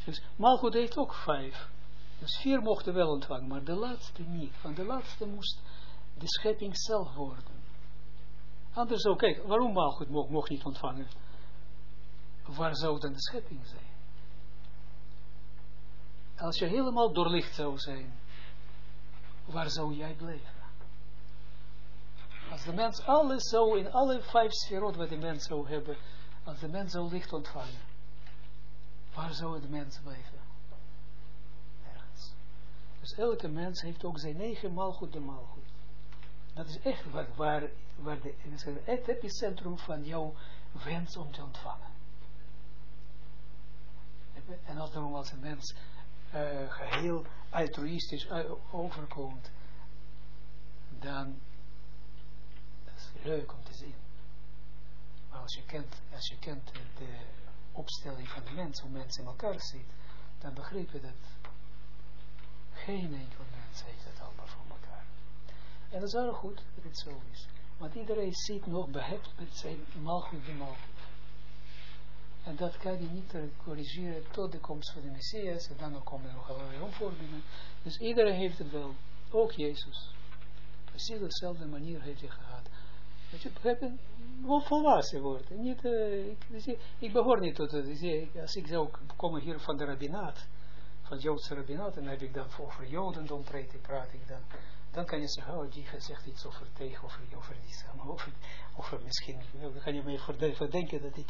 Dus malgoed heeft ook vijf. Dus vier mochten wel ontvangen, maar de laatste niet. Want de laatste moest de schepping zelf worden. Anders ook, kijk, waarom malgoed mocht, mocht niet ontvangen? Waar zou dan de schepping zijn? Als je helemaal doorlicht zou zijn, waar zou jij blijven? Als de mens alles zou, in alle vijf sferot wat de mens zou hebben, als de mens zou licht ontvangen, waar zou de mens blijven? Ergens. Dus elke mens heeft ook zijn eigen maalgoed de maalgoed. Dat is echt waar, waar, waar de, het epicentrum van jouw wens om te ontvangen. En als als een mens uh, geheel altruïstisch overkomt, dan leuk om te zien. Maar als je kent, als je kent de opstelling van de mens, hoe mensen in elkaar zitten, dan begrijp je dat geen enkel mens heeft het elkaar. En dat is wel goed dat het zo is. Want iedereen zit nog behept met zijn malgoed de malgoed. En dat kan je niet corrigeren tot de komst van de Messias. En dan komen er nog allerlei omvormingen. Dus iedereen heeft het wel. Ook Jezus. Precies dezelfde manier heeft hij gehad. Dat je begrijpen, wel volwassen worden. Niet, uh, ik, ik, ik, behoor niet tot het. Als ik zou komen hier van de rabbinaat, van het Joodse rabbinaat, en heb ik dan over Jodendom praat, praat ik dan. Dan kan je zeggen, oh, die zegt iets over tegen, over, over die over, over misschien, dan kan je mij verdenken dat ik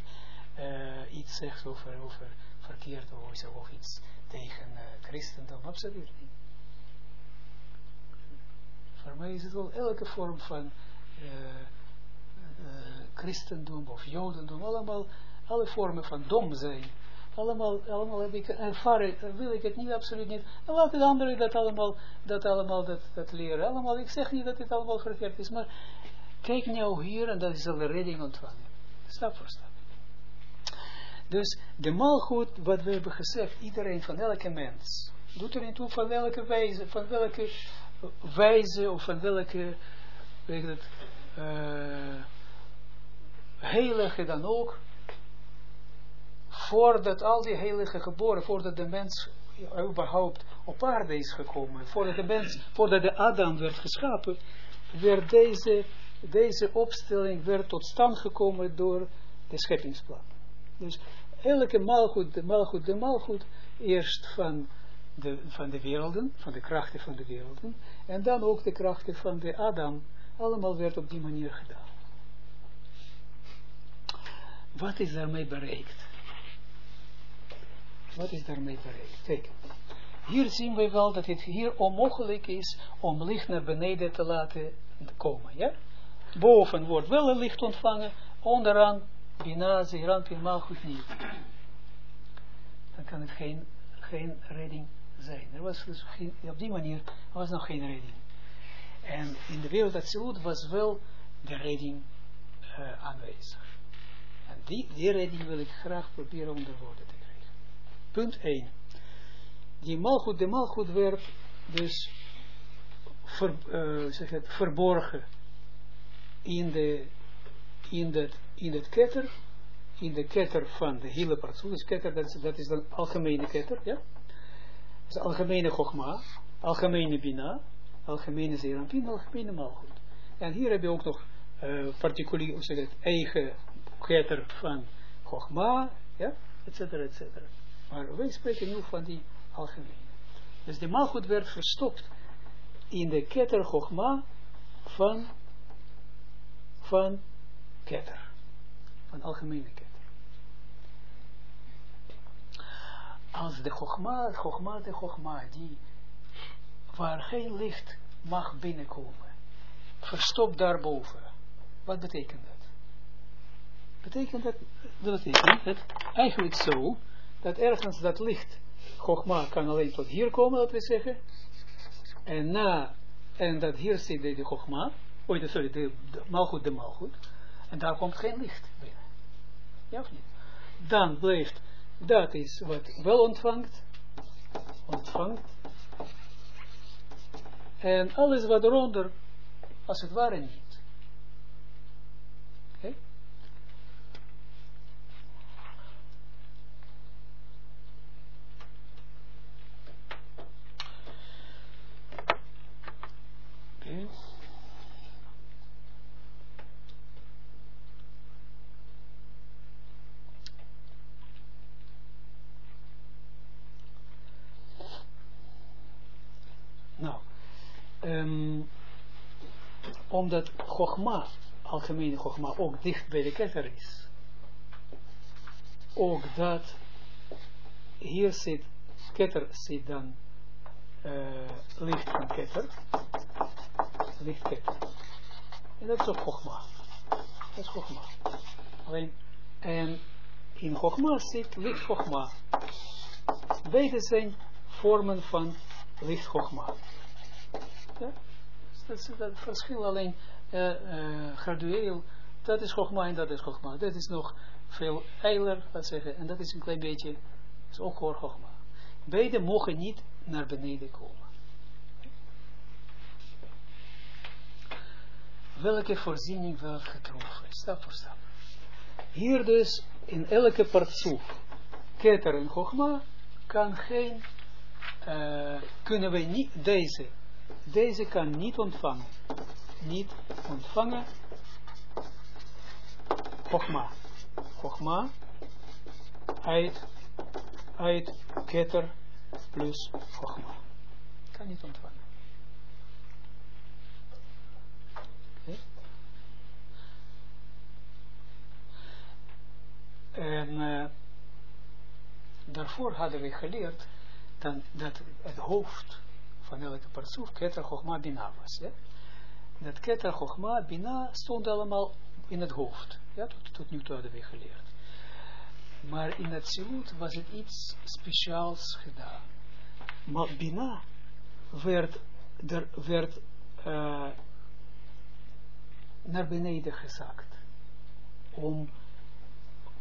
uh, iets zeg over, over verkeerd of, of iets tegen uh, christendom, absoluut niet. Voor mij is het wel elke vorm van uh, christendom of jodendom, allemaal, alle vormen van dom zijn. Allemaal, allemaal heb ik ervaren, wil ik het niet, absoluut niet. En laat de anderen dat allemaal, dat allemaal dat, dat leren. Allemaal, ik zeg niet dat het allemaal verkeerd is, maar kijk nou hier en dat is al de redding ontvangen. Stap voor stap. Dus de malgoed, wat we hebben gezegd, iedereen van elke mens, doet er niet toe van welke wijze, van welke wijze of van welke, weet het, uh, heilige dan ook, voordat al die heilige geboren, voordat de mens überhaupt op aarde is gekomen, voordat de mens, voordat de Adam werd geschapen, werd deze, deze opstelling werd tot stand gekomen door de scheppingsplan. Dus elke maalgoed, de maalgoed, de maalgoed, eerst van de, van de werelden, van de krachten van de werelden, en dan ook de krachten van de Adam, allemaal werd op die manier gedaan. Wat is daarmee bereikt? Wat is daarmee bereikt? Kijk, hier zien we wel dat het hier onmogelijk is om licht naar beneden te laten komen. Boven wordt wel een licht ontvangen, onderaan, Bina, Zeran, Pinmal, goed niet. Dan kan het geen, geen redding zijn. Er was dus geen, op die manier was nog geen redding. En in de wereld dat was wel de redding uh, aanwezig. Die, die redding wil ik graag proberen onder woorden te. Punt 1. die malgoed, de malgoed werd dus uh, zeg het, verborgen in de in in het ketter in de ketter van de hele partsoel, dus ketter, dat is, dat dan algemene ketter, ja? Dat is algemene chogma, algemene bina, algemene zerampin, algemene malgoed. En hier heb je ook nog uh, particulier, zeg het, eigen ketter van chogma, ja, et cetera, et cetera. Maar wij spreken nu van die algemene. Dus de malgoed werd verstopt in de ketter chogma van, van ketter, van algemene ketter. Als de chogma, chogma de chogma, die, waar geen licht mag binnenkomen, verstopt daarboven. Wat betekent dat? Betekent dat, dat betekent het eigenlijk zo, dat ergens dat licht, Chogma kan alleen tot hier komen, laten we zeggen, en na, en dat hier zit de, Chogma, oh, sorry, de, de de malgoed, en daar komt geen licht binnen. Ja of niet? Dan blijft, dat is wat wel ontvangt, ontvangt, en alles wat eronder, als het ware niet. Oké? Okay. Nou, um, omdat Chogma, algemene Chogma, ook dicht bij de ketter is. Ook dat, hier zit, ketter zit dan uh, licht van ketter, licht ketter. En dat is ook Chogma. Dat is Chogma. Alleen, en in Chogma zit licht Chogma. Beide zijn vormen van licht Chogma. Ja? Dat is dat verschil alleen uh, uh, gradueel. Dat is Chogma en dat is Chogma. Dat is nog veel eiler, zeggen. En dat is een klein beetje, is ook hoor Chogma. Beide mogen niet naar beneden komen. Welke voorziening wel getroffen, stap voor stap. Hier dus, in elke partsoef, keter en Chogma, kan geen, uh, kunnen wij niet, deze, deze kan niet ontvangen. Niet ontvangen. Chogma. Chogma. Uit, uit ketter plus Chogma. Kan niet ontvangen. Okay. En uh, daarvoor hadden we geleerd dat het hoofd van elke partsoef Keter Chogma Bina was. Ja? Dat Keter Chogma Bina stond allemaal in het hoofd. Ja, tot, tot nu toe hadden we geleerd. Maar in het Zilut was het iets speciaals gedaan. Maar Bina werd, er werd uh, naar beneden gezakt. Om,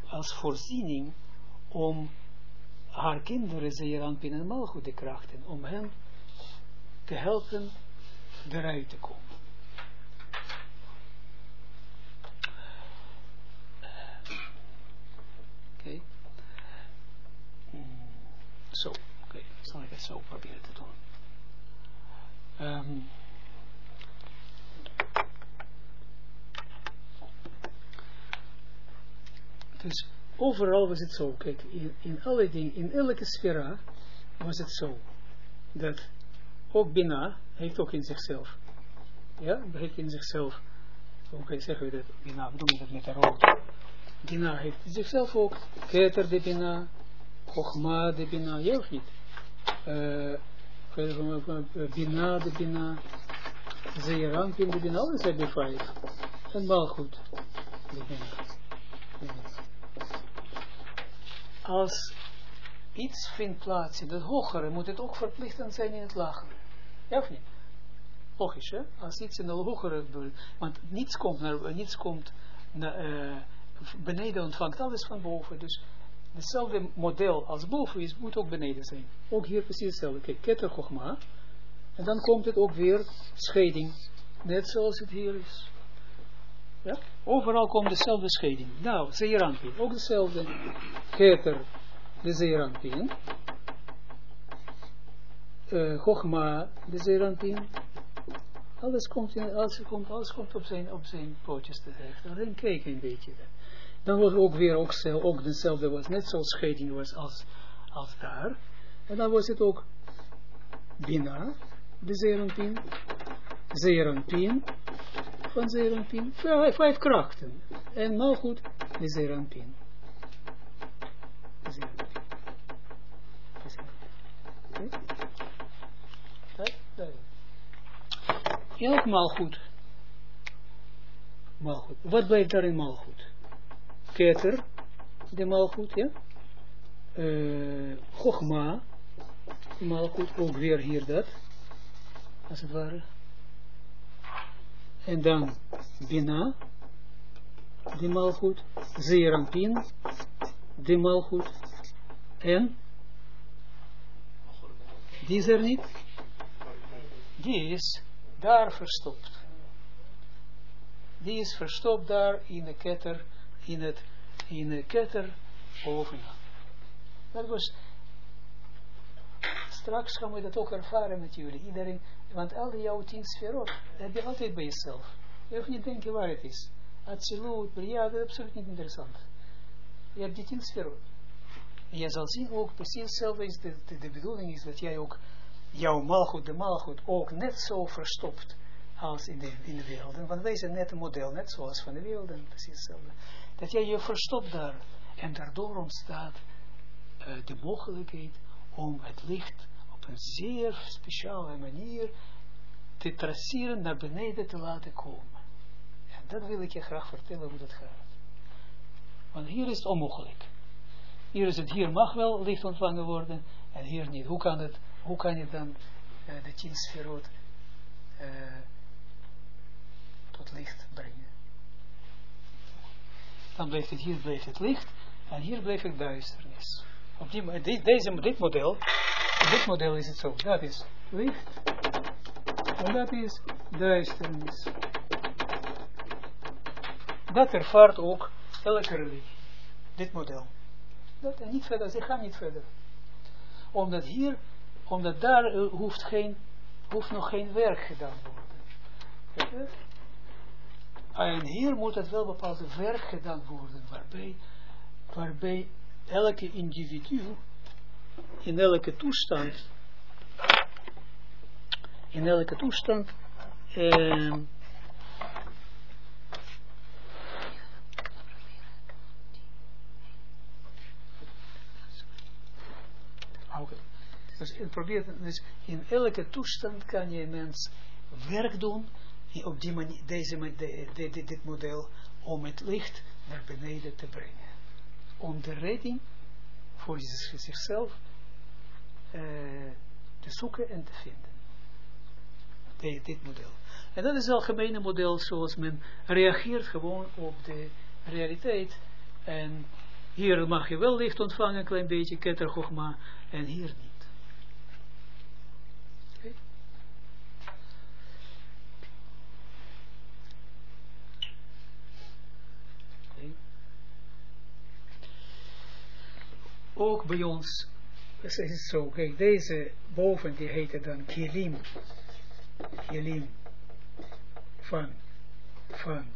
als voorziening, om haar kinderen, Zeeran Pin en Malchut, de krachten, om hen te helpen eruit te komen. Oké. Okay. Zo, oké. Zal het zo proberen te doen. Um, dus overal was het zo. Kijk, in, in alle dingen, in elke sfera was het zo. Dat ook Bina heeft ook in zichzelf. Ja, heeft in zichzelf. Oké, zeggen we dat. Bina, we doen dat met de rood. Bina heeft zichzelf ook. Keter de Bina. De Bina. Ja of niet? Bina de Bina. Zeerankin de Bina. Alles heb je vijf. En Malchut de Bina. Als iets vindt plaats in het hogere, moet het ook verplichtend zijn in het lagere. Ja of niet? Logisch, hè? Als iets in de hogere, want niets komt, naar, niets komt naar, uh, beneden ontvangt alles van boven. Dus hetzelfde model als boven is, moet ook beneden zijn. Ook hier precies hetzelfde. Kijk, keter Chogma. En dan komt het ook weer scheiding. Net zoals het hier is. Ja? Overal komt dezelfde scheiding. Nou, Zeeranpin. Ook dezelfde. Keter, de Zeeranpin. Uh, Chogma, de Zeeranpin. Alles komt, in, alles komt, alles komt op, zijn, op zijn pootjes terecht. Alleen kijken een beetje. Dan was ook weer ook, ook dezelfde, was net zoals scheiding was als, als daar. En dan was het ook Bina, de Zeranpin, Zeranpin, van Zeranpin, vijf, vijf krachten. En nou goed, de. Zeranpin. Ja, ook malgoed. Malgoed. Wat blijft daarin malgoed? Keter, de malgoed, ja. Uh, Chogma, malgoed, ook weer hier dat, als het ware. En dan Bina, de malgoed, Zeerampin, de malgoed. En, die is er niet. Die is daar verstopt. Die is verstopt daar in de ketter, in het, in de ketter bovenaan. Dat was, straks gaan we dat ook ervaren met jullie, iedereen, want al die jouw tien sferot, heb je altijd bij jezelf. Je hoeft niet denken waar het is. Absoluut, ja, dat is absoluut niet interessant. Je hebt die tien sferot. En je zal zien ook precies hetzelfde is, de, de, bedoeling is dat jij ook jouw malgoed, de malgoed, ook net zo verstopt als in de, in de wereld. Want wij zijn net een model, net zoals van de wereld, precies hetzelfde. Dat jij je verstopt daar. En daardoor ontstaat uh, de mogelijkheid om het licht op een zeer speciale manier te traceren, naar beneden te laten komen. En dat wil ik je graag vertellen hoe dat gaat. Want hier is het onmogelijk. Hier is het, hier mag wel licht ontvangen worden, en hier niet. Hoe kan het hoe kan je dan uh, de tien sferot uh, tot licht brengen? Dan blijft het, hier blijft het licht en hier blijft het duisternis. Op dit, deze, dit model, dit model is het zo, dat is licht en dat is duisternis. Dat ervaart ook elke religie, dit model. Dat, en niet verder, ze gaan niet verder. Omdat hier omdat daar uh, hoeft, geen, hoeft nog geen werk gedaan worden. En hier moet het wel bepaald werk gedaan worden, waarbij, waarbij elke individu in elke toestand, in elke toestand, eh, Dus, probeer, dus in elke toestand kan je mens werk doen, op die manier, deze, de, de, de, dit model, om het licht naar beneden te brengen. Om de redding voor zichzelf uh, te zoeken en te vinden. De, dit model. En dat is het algemene model zoals men reageert gewoon op de realiteit. En hier mag je wel licht ontvangen, een klein beetje, kettergogma, en hier niet. Ook bij ons. Is het zo, kijk, deze boven die heette dan kilim, kilim van, van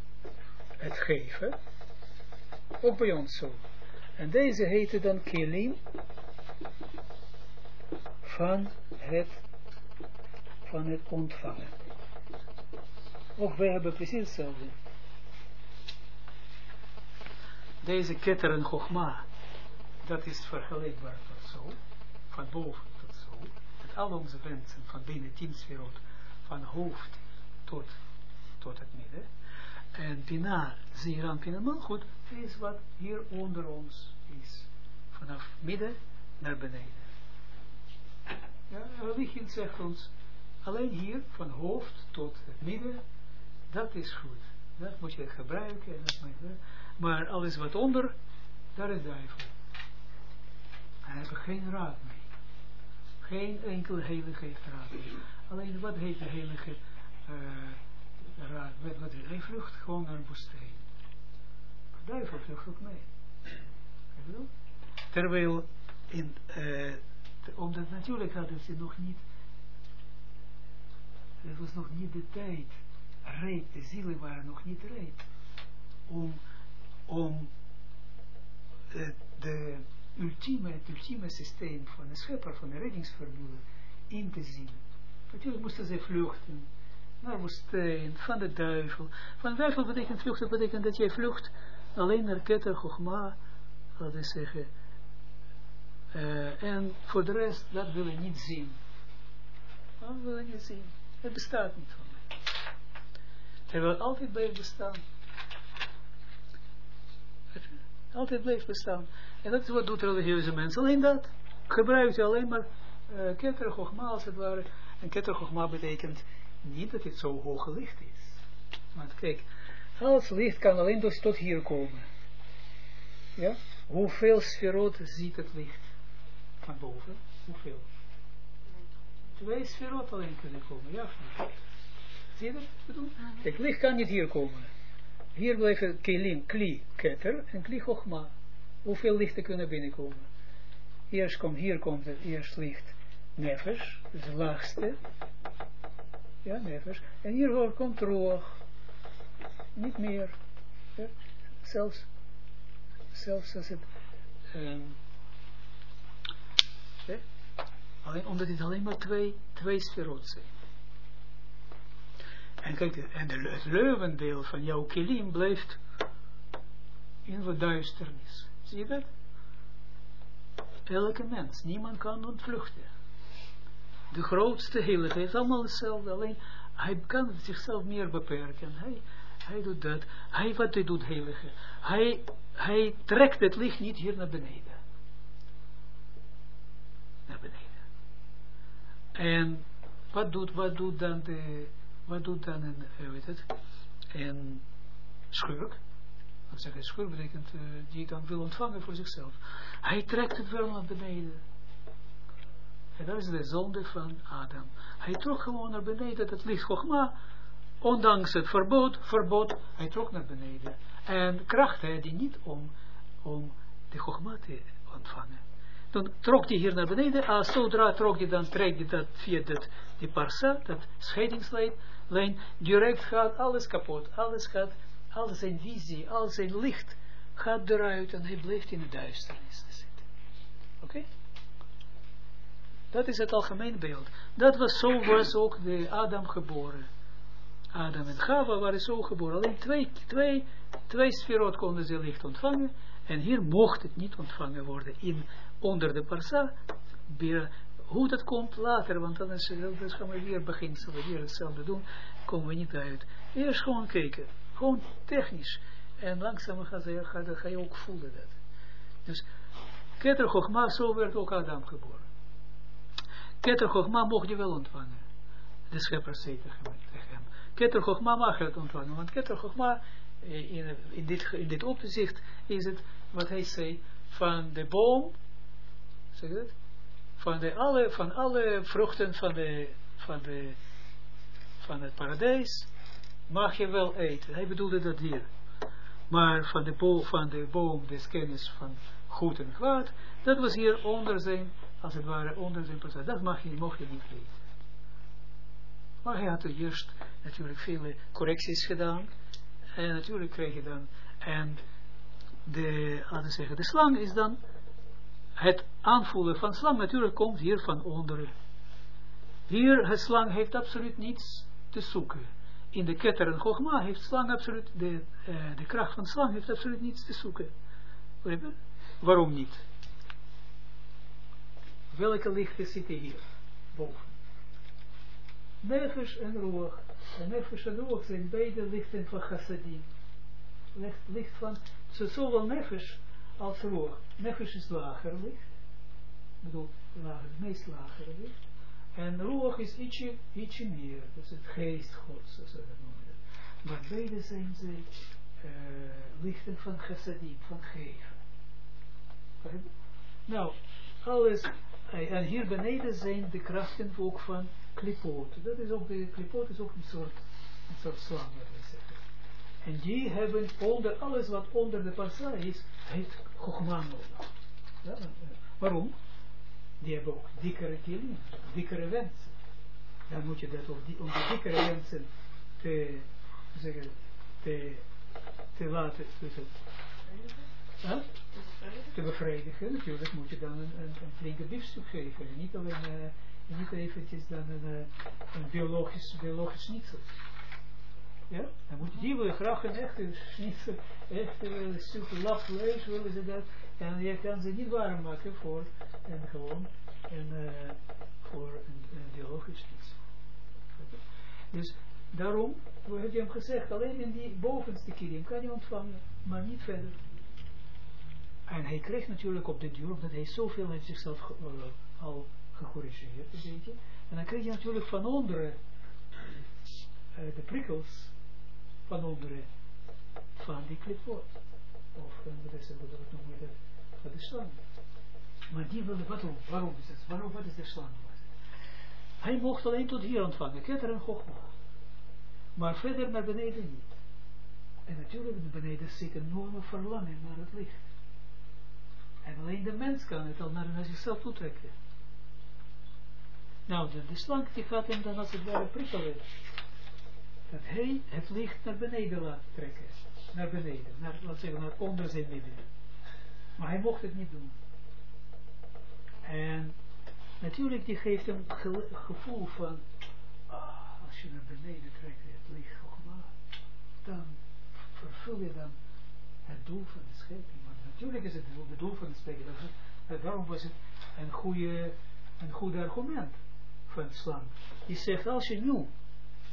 het geven, ook bij ons zo. En deze heette dan kilim van het, van het ontvangen. Ook wij hebben precies hetzelfde. Deze ketter en gogma, dat is vergelijkbaar tot zo, van boven tot zo, met al onze wensen van binnen sferot, van hoofd tot, tot het midden. En Pina, Zeeran, Pina, maar goed, is wat hier onder ons is. Vanaf midden naar beneden. Ja, religie zegt ons, alleen hier, van hoofd tot het midden, dat is goed. Dat moet je gebruiken. Dat maar alles wat onder, daar is duivel. En hebben geen raad mee. Geen enkele heilige heeft raad mee. Alleen wat heeft de heilige uh, raad? Wat, wat, hij vlucht gewoon naar een woestijn. De duivel vlucht ook mee. Terwijl, in, uh, omdat natuurlijk hadden ze nog niet, het was nog niet de tijd, rijp, de zielen waren nog niet rijp, om, om uh, de ultieme, het ultieme systeem van de schepper, van de reddingsformule, in te zien. Natuurlijk moesten ze vluchten naar woestijn, van de duivel. Van de duivel betekent vluchten, betekent dat jij vlucht alleen naar Keter Chogma, laten we zeggen. Uh, en voor de rest, dat wil je niet zien. Dat wil je niet zien. Het bestaat niet van mij. Terwijl altijd blijft bestaan. Altijd blijft bestaan. En dat is wat doet religieuze mensen. Alleen dat. Gebruikt je alleen maar uh, als het ware. En Chogma betekent niet dat het zo hoog licht is. Want kijk, als licht kan alleen dus tot hier komen. Ja? Hoeveel sferot ziet het licht? Van boven? Hoeveel? Twee sferot alleen kunnen komen, ja? Zie je dat? Kijk, licht kan niet hier komen. Hier blijven kelim, kli, ketter en kli chogma. Hoeveel lichten kunnen binnenkomen? Eerst komt, hier komt het eerst licht nefesh, het laagste. Ja, nefesh. En hier komt roog. Niet meer. Ja? Zelfs zelfs als het um, eh, alleen, omdat het alleen maar twee, twee sferot zijn. En kijk, en de, het leuvendeel van jouw kilim blijft in de duisternis. Zie je dat? Elke mens, niemand kan ontvluchten. De grootste heilige is allemaal hetzelfde, alleen hij kan zichzelf meer beperken. Hij, hij doet dat. Hij, wat hij doet, heilige? Hij, hij trekt het licht niet hier naar beneden. Naar beneden. En wat doet, wat doet dan de, wat doet dan een, weet het, een schurk? Wat zeg je, schurk betekent uh, die dan wil ontvangen voor zichzelf. Hij trekt het wel naar beneden. En dat is de zonde van Adam. Hij trok gewoon naar beneden dat licht Chogma ondanks het verbod, verbod, hij trok naar beneden. En kracht hij die niet om, om de Chogma te ontvangen. Dan trok hij hier naar beneden, als zodra trok hij, dan trekt hij dat via die parsa, dat scheidingslijn, direct gaat alles kapot, alles gaat, al zijn visie, al zijn licht gaat eruit en hij blijft in de duisternis zitten. Oké? Dat is het algemeen beeld. Dat was zo was ook de Adam geboren. Adam en Chava waren zo geboren. Alleen twee, twee, twee sferot konden ze licht ontvangen. En hier mocht het niet ontvangen worden. In, onder de parsa. Hoe dat komt later. Want dan, is, dan gaan we weer beginselen. Weer hetzelfde doen. Komen we niet uit. Eerst gewoon kijken. Gewoon technisch. En langzaam ga, je, ook voelen dat. Dus Keter Chochma, zo werd ook Adam geboren. Keter Chochma mocht je wel ontvangen. De schepper zei tegen hem. Keter Chochma mag het ontvangen. Want Keter Chochma, eh, in, in, dit, in dit opzicht, is het wat hij zei, van de boom, zeg je dat? Van, de alle, van alle vruchten van, de, van, de, van het paradijs, mag je wel eten. Hij bedoelde dat hier. Maar van de, boom, van de boom des kennis van goed en kwaad, dat was hier onder zijn, als het ware onder zijn persoon. Dat mag je, mocht je niet eten. Maar hij had er eerst natuurlijk vele correcties gedaan. En natuurlijk kreeg je dan, en de, laten zeggen, de slang is dan, het aanvoelen van slang natuurlijk komt hier van onderen. Hier, het slang heeft absoluut niets te zoeken. In de ketter en gogma heeft slang absoluut, de, uh, de kracht van slang heeft absoluut niets te zoeken. Waarom niet? Welke lichten zitten hier? Boven. Nefesh en Ruach. En Nefesh en Ruach zijn beide lichten van chassadim. Licht, licht van, zowel Nefesh als Ruach. Nefesh is lager licht. Ik bedoel, lager, het meest lagere licht. En Ruach is ietsje, ietsje meer. Dus het geest gods, zoals we dat noemen. Maar beide zijn ze lichten van chassadim, van geven. Nou, alles, en hier beneden zijn de krachten ook van klipoot. Dat is ook, de klipoot is ook een soort, een soort slang, wat we zeggen. En die hebben onder, alles wat onder de passa is, heeft Chogma nodig. Ja, eh, waarom? Die hebben ook dikkere kilim, dikkere wensen. Dan moet je dat op die, om die dikkere wensen te, zeggen, te, te laten, dus het, huh? te bevredigen. Natuurlijk moet je dan een, een, een flinke biefstuk geven. En niet alleen, uh, niet eventjes dan een, uh, een biologisch, biologisch schnitzel. Ja? Dan moet, die wil graag een echte schnitzel, echt een stuk lap vlees willen ze dat. En je kan ze niet warm maken voor, en gewoon, en, uh, voor een, een biologisch. Dus daarom, we hebben hem gezegd, alleen in die bovenste kilim kan je ontvangen, maar niet verder. En hij kreeg natuurlijk op de duur, omdat hij zoveel uit zichzelf uh, al gecorrigeerd, een beetje. En dan kreeg je natuurlijk van onderen de prikkels van onderen van die klipwoord. Of uh, wat is wat dat, van de slang. Maar die wilde, waarom, waarom is het, waarom, wat is de slang? Hij mocht alleen tot hier ontvangen, ketter en gogma. Maar verder naar beneden niet. En natuurlijk beneden zit een enorme verlangen naar het licht. En alleen de mens kan het al naar zichzelf toetrekken. Nou, de, de slang die gaat hem dan als het ware prikkelen. Dat hij het licht naar beneden laat trekken. Naar beneden, naar, laat zeggen, naar onder zijn midden. Maar hij mocht het niet doen. En natuurlijk, die geeft hem ge gevoel van, ah, als je naar beneden trekt, het licht, dan vervul je dan het doel van de schepping. Want natuurlijk is het het doel van de schepping. Daarom was het een, goede, een goed argument van het slang. Die zegt, als je nu,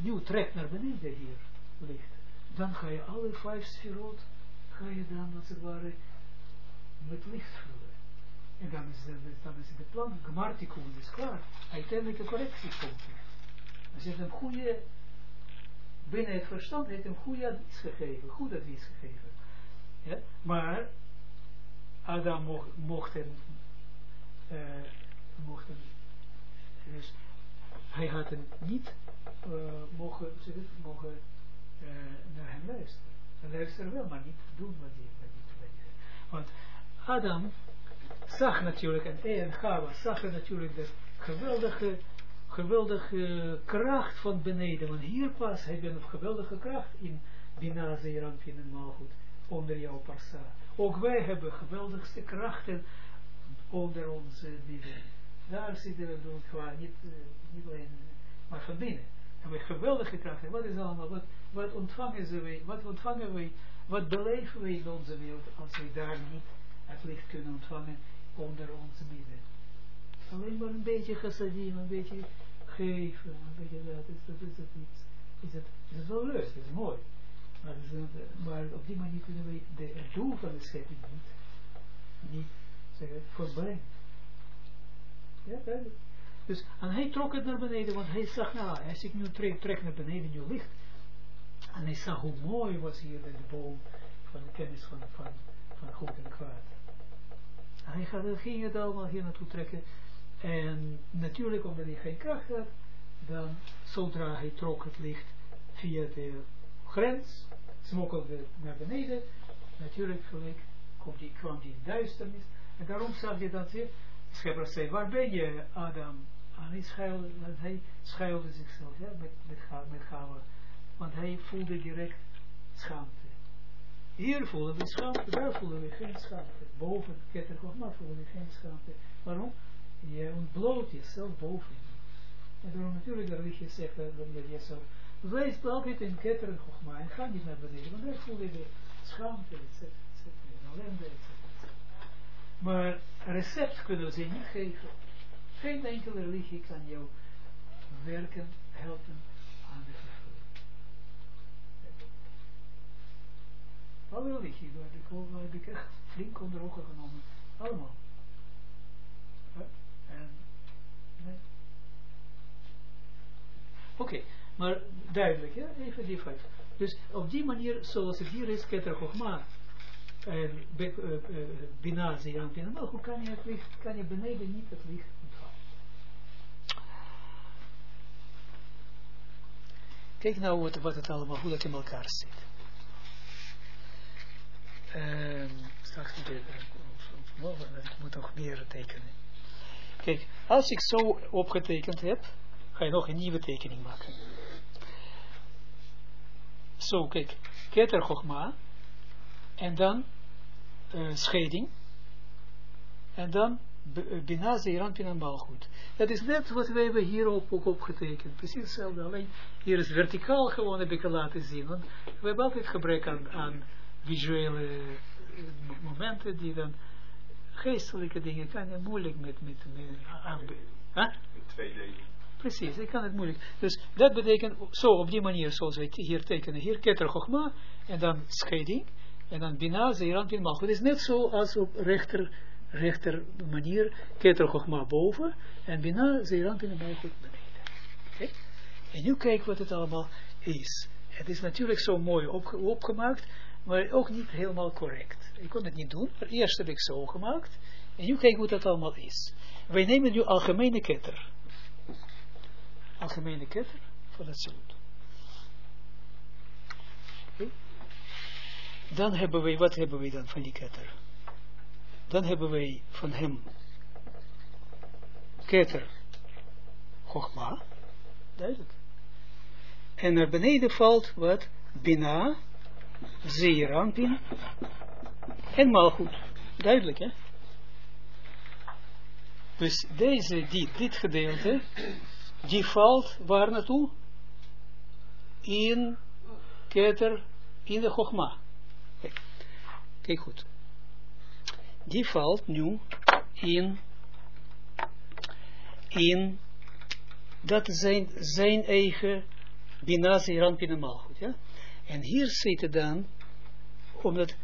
nu trekt naar beneden hier, licht, dan ga je alle vijf sferot, ga je dan, als het ware, met licht vullen. En dan is, dan is het plan, gmartikum is klaar. Uiteindelijke correctie komt er. Je een goede, binnen het verstand heeft een goede advies gegeven, goed advies gegeven. Ja? Maar Adam mocht, mocht hem, uh, mocht hem, dus hij had hem niet uh, mogen, mogen uh, naar hem luisteren. En luisteren wel, maar niet doen wat hij, wat hij, hij Want Adam zag natuurlijk, en en Chava zag natuurlijk de geweldige, geweldige kracht van beneden. Want hier pas heb je een geweldige kracht in Bina, Zeerampin en Malchut onder jouw parsa. Ook wij hebben geweldigste krachten onder onze midden. Daar zitten we doen gewoon niet, uh, niet alleen, maar van binnen. En we geweldige krachten. Wat is allemaal, wat, wat ontvangen ze wij, wat ontvangen wij, wat beleven wij in onze wereld als wij daar niet het licht kunnen ontvangen onder onze midden. Alleen maar een beetje chassadim, een beetje geven, een beetje dat, is, dat is het iets. Is het, is het wel leuk, het is mooi. Maar, maar, op die manier kunnen we de, het doel van de schepping niet, niet zeggen, voorbij. Ja, duidelijk. Dus, en hij trok het naar beneden, want hij zag, nou, als ik nu trek, trek naar beneden, nu licht. En hij zag hoe mooi was hier de boom van de kennis van, van, goed en kwaad. En hij gaat, ging het allemaal hier naartoe trekken. En natuurlijk, omdat hij geen kracht had, dan zodra hij trok het licht via de grens, smokkelde naar beneden, natuurlijk gelijk kwam die, kwam die duisternis, en daarom zag je dat weer, schepper zei, waar ben je Adam? En hij schuilde, hij schuilde zichzelf, ja, met, met, met want hij voelde direct schaamte. Hier voelen we schaamte, daar voelen we geen schaamte. Boven, Keter Chogma voelen we geen schaamte. Waarom? Je ontbloot jezelf boven. En daarom natuurlijk, de religie zegt dat je zo Wees altijd in Keter en en ga niet naar beneden, want daar voel je schaamte, etc. etc. Maar recept kunnen ze niet geven. Geen enkele religie kan jou werken, helpen aan de vervulling. Alle religie, daar heb ik, ik echt flink onder ogen genomen. Allemaal. En, nee. Oké. Maar duidelijk, ja, even die vijf. Dus op die manier, zoals het hier is, Keter Chogma, uh, be- Bina Zeeran Pina Malchut, kan je het licht, kan je beneden niet het licht ontvangen. Kijk nou wat, wat het allemaal, hoe dat in elkaar zit. Um, straks moet ik, ik moet nog meer tekenen. Kijk, als ik zo opgetekend heb, ga je nog een nieuwe tekening maken. Zo, kijk, Keter Chogma, en dan uh, scheiding, en dan Bina Zeiran Pina Malchut. Dat is net wat wij hebben hier ook, ook opgetekend. Precies hetzelfde. Alleen hier is verticaal gewoon heb ik laten zien. Want we hebben altijd gebrek aan, aan visuele momenten die dan geestelijke dingen kan je moeilijk met, met, met aanbieden. Huh? Met 2D. Precies, ik kan het moeilijk. Dus dat betekent, zo op die manier zoals wij hier tekenen, hier keter chogma, en dan scheiding, en dan bina, zeiran, pin, malchut. Het is net zo als op rechter, rechter manier, keter chogma boven, en bina, zeiran, pin, malchut beneden. Okay? En nu kijk wat het allemaal is. Het is natuurlijk zo mooi opge opgemaakt, maar ook niet helemaal correct. Ik kon het niet doen, maar eerst heb ik zo gemaakt, en nu kijk hoe dat allemaal is. Wij nemen nu algemene ketter algemene ketter van het. Dan hebben wij, wat hebben wij dan van die ketter? Dan hebben wij van hem ketter Chogma, duidelijk. En naar beneden valt wat? Bina, Zeerampin en Malchut. Duidelijk, hè? Dus deze, die, dit gedeelte, die valt waar naartoe? In Keter, in de Chogma. Kijk, goed. Die valt nu in, in, dat zijn zijn eigen Binazi Rampin Malchut, ja. En hier zitten dan, omdat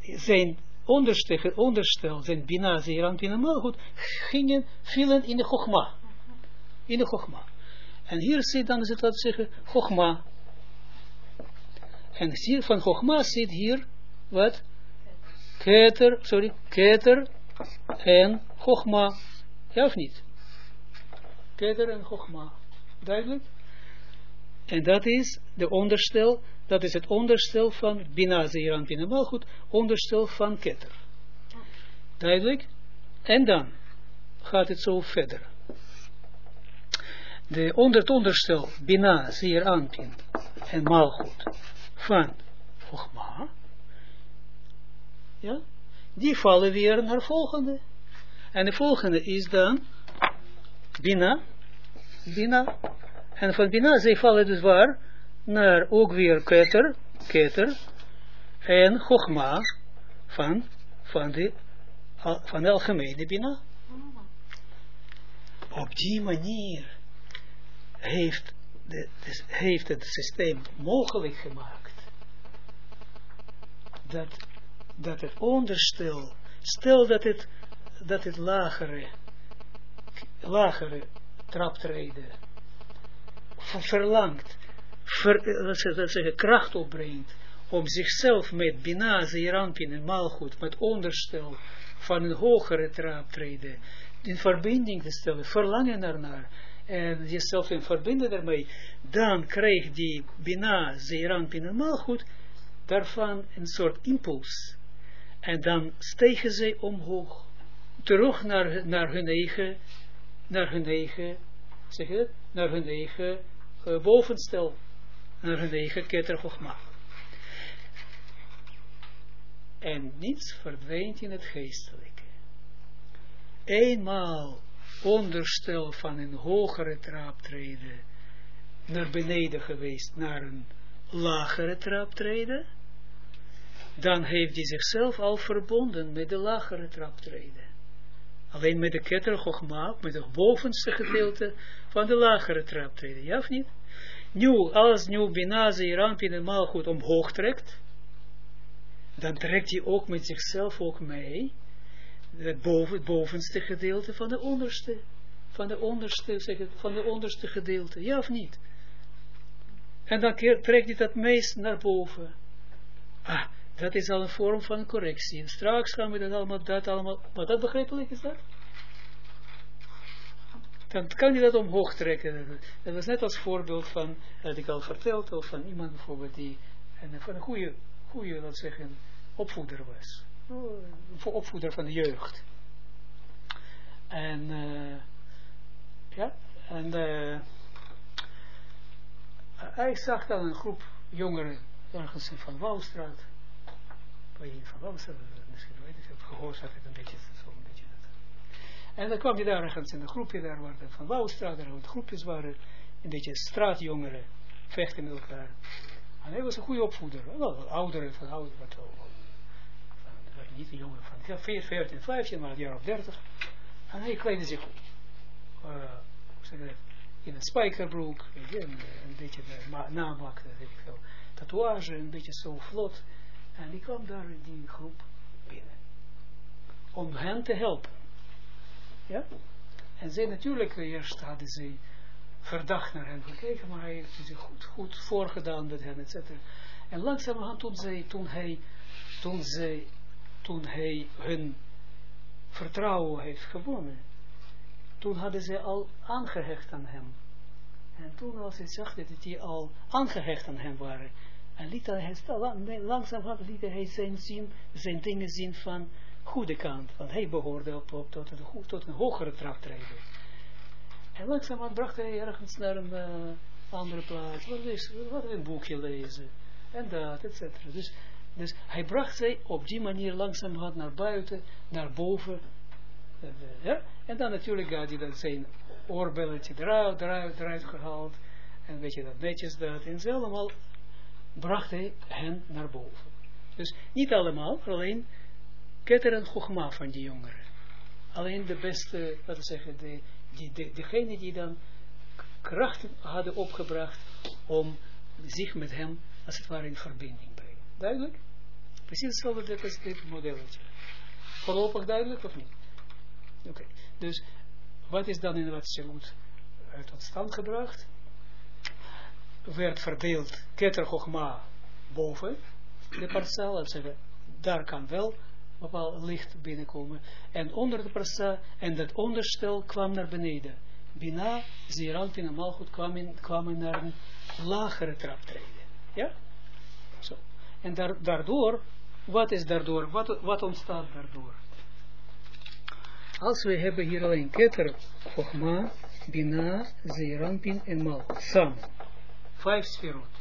zijn onderstel, onderstel zijn Binazi Rampin Malchut, gingen, vielen in de Chogma in de Chogma. En hier zit dan, zit dat zeggen, Chogma. En hier van Chogma zit hier, wat? Keter, sorry, Keter en Chogma. Ja of niet? Keter en Chogma. Duidelijk? En dat is de onderstel, dat is het onderstel van Bina Zeiran Bina Malchut, onderstel van Keter. Duidelijk? En dan gaat het zo verder de onder het onderstel Bina, Zeer Anpin en Malchut van Chogma, ja, die vallen weer naar volgende. En de volgende is dan Bina, Bina, en van Bina, zij vallen dus waar, naar ook weer Keter, Keter, en Chogma van, van de, van de algemene Bina. Op die manier heeft, de, heeft het systeem mogelijk gemaakt dat, dat het onderstel, stel dat het, dat het lagere, lagere traptreden verlangt, ver, dat zeggen, kracht opbrengt, om zichzelf met Bina, Zeerampin en Malchut, met onderstel van een hogere traptreden, in verbinding te stellen, verlangen ernaar, en jezelf in verbinden daarmee, dan krijgt die Bina, Zeiran, Pina, Malchut, daarvan een soort impuls. En dan stegen zij omhoog, terug naar, naar hun eigen, naar hun eigen, zeg naar hun eigen uh, bovenstel, naar hun eigen keter En niets verdwijnt in het geestelijke. Eenmaal onderstel van een hogere traptreden naar beneden geweest, naar een lagere traptreden, dan heeft hij zichzelf al verbonden met de lagere traptreden. Alleen met de ketter met het bovenste gedeelte van de lagere traptreden, ja of niet? Nu, als nu Binazi, Rampin en Malchut omhoog trekt, dan trekt hij ook met zichzelf ook mee, het, boven, het bovenste gedeelte van de onderste, van de onderste, zeg het, van de onderste gedeelte, ja of niet? En dan trekt hij dat meest naar boven. Ah, Dat is al een vorm van correctie. Straks gaan we dat allemaal, dat allemaal, maar dat begrijpelijk is dat? Dan kan je dat omhoog trekken. Dat was net als voorbeeld van, had ik al verteld, of van iemand bijvoorbeeld die, en van een goede, goede, laat zeggen, opvoeder was. Voor opvoeder van de jeugd. En, uh, ja, en uh, hij zag dan een groep jongeren ergens van Wouwstraat. Bij van Wouwstraat, misschien weet ik het, gehoord het een beetje zo, een beetje dat. En dan kwam hij daar ergens in een groepje, daar waren van Wouwstraat, daar wat groepjes waren, een beetje straatjongeren, vechten met elkaar. En hij was een goede opvoeder, wel ouderen van ouderen, wat wel, niet een jongen van 14, 15, maar een jaar of 30. En hij kleedde zich zeg dat, in een spijkerbroek, een, een beetje namaak, weet tatoeage, een beetje zo vlot. En die kwam daar in die groep binnen. Om hen te helpen. Ja? En zij natuurlijk, eerst hadden ze verdacht naar hen gekeken, maar hij heeft zich goed, goed voorgedaan met hen, etc. En langzamerhand toen, zij, toen hij, toen zij, toen hij hun vertrouwen heeft gewonnen, toen hadden ze al aangehecht aan hem. En toen als hij zag dat die al aangehecht aan hem waren, en liet hij langzaam had, liet hij zijn, zien, zijn dingen zien van goede kant, want hij behoorde op, tot, een, tot een hogere traptreden. En langzaam bracht hij ergens naar een uh, andere plaats, wat, is, wat een boekje lezen, en dat, et cetera. Dus, dus hij bracht zij op die manier langzaam naar buiten, naar boven, uh, ja? en dan natuurlijk had hij dan zijn oorbelletje eruit, eruit, eruit gehaald, en weet je dat netjes dat, en ze allemaal bracht hij hen naar boven. Dus niet allemaal, alleen Keter en Chogma van die jongeren. Alleen de beste, laten we zeggen, de, die, de, degene die dan krachten hadden opgebracht om zich met hem, als het ware, in verbinding brengen. Duidelijk? Precies hetzelfde als dit modelletje. Voorlopig duidelijk of niet? Oké. Dus wat is dan in wat ze goed tot stand gebracht? Werd verdeeld Keter boven de parcel, daar kan wel bepaald licht binnenkomen, en onder de parcel, en dat onderstel kwam naar beneden. Bina, Zeranpin en Malchut kwamen, kwamen naar een lagere traptreden. Ja? Zo. En daar, daardoor, wat is daardoor, wat, wat ontstaat daardoor? Als we hebben hier alleen Keter, Chochma, Bina, Zeranpin en Malchut samen vijf sferot.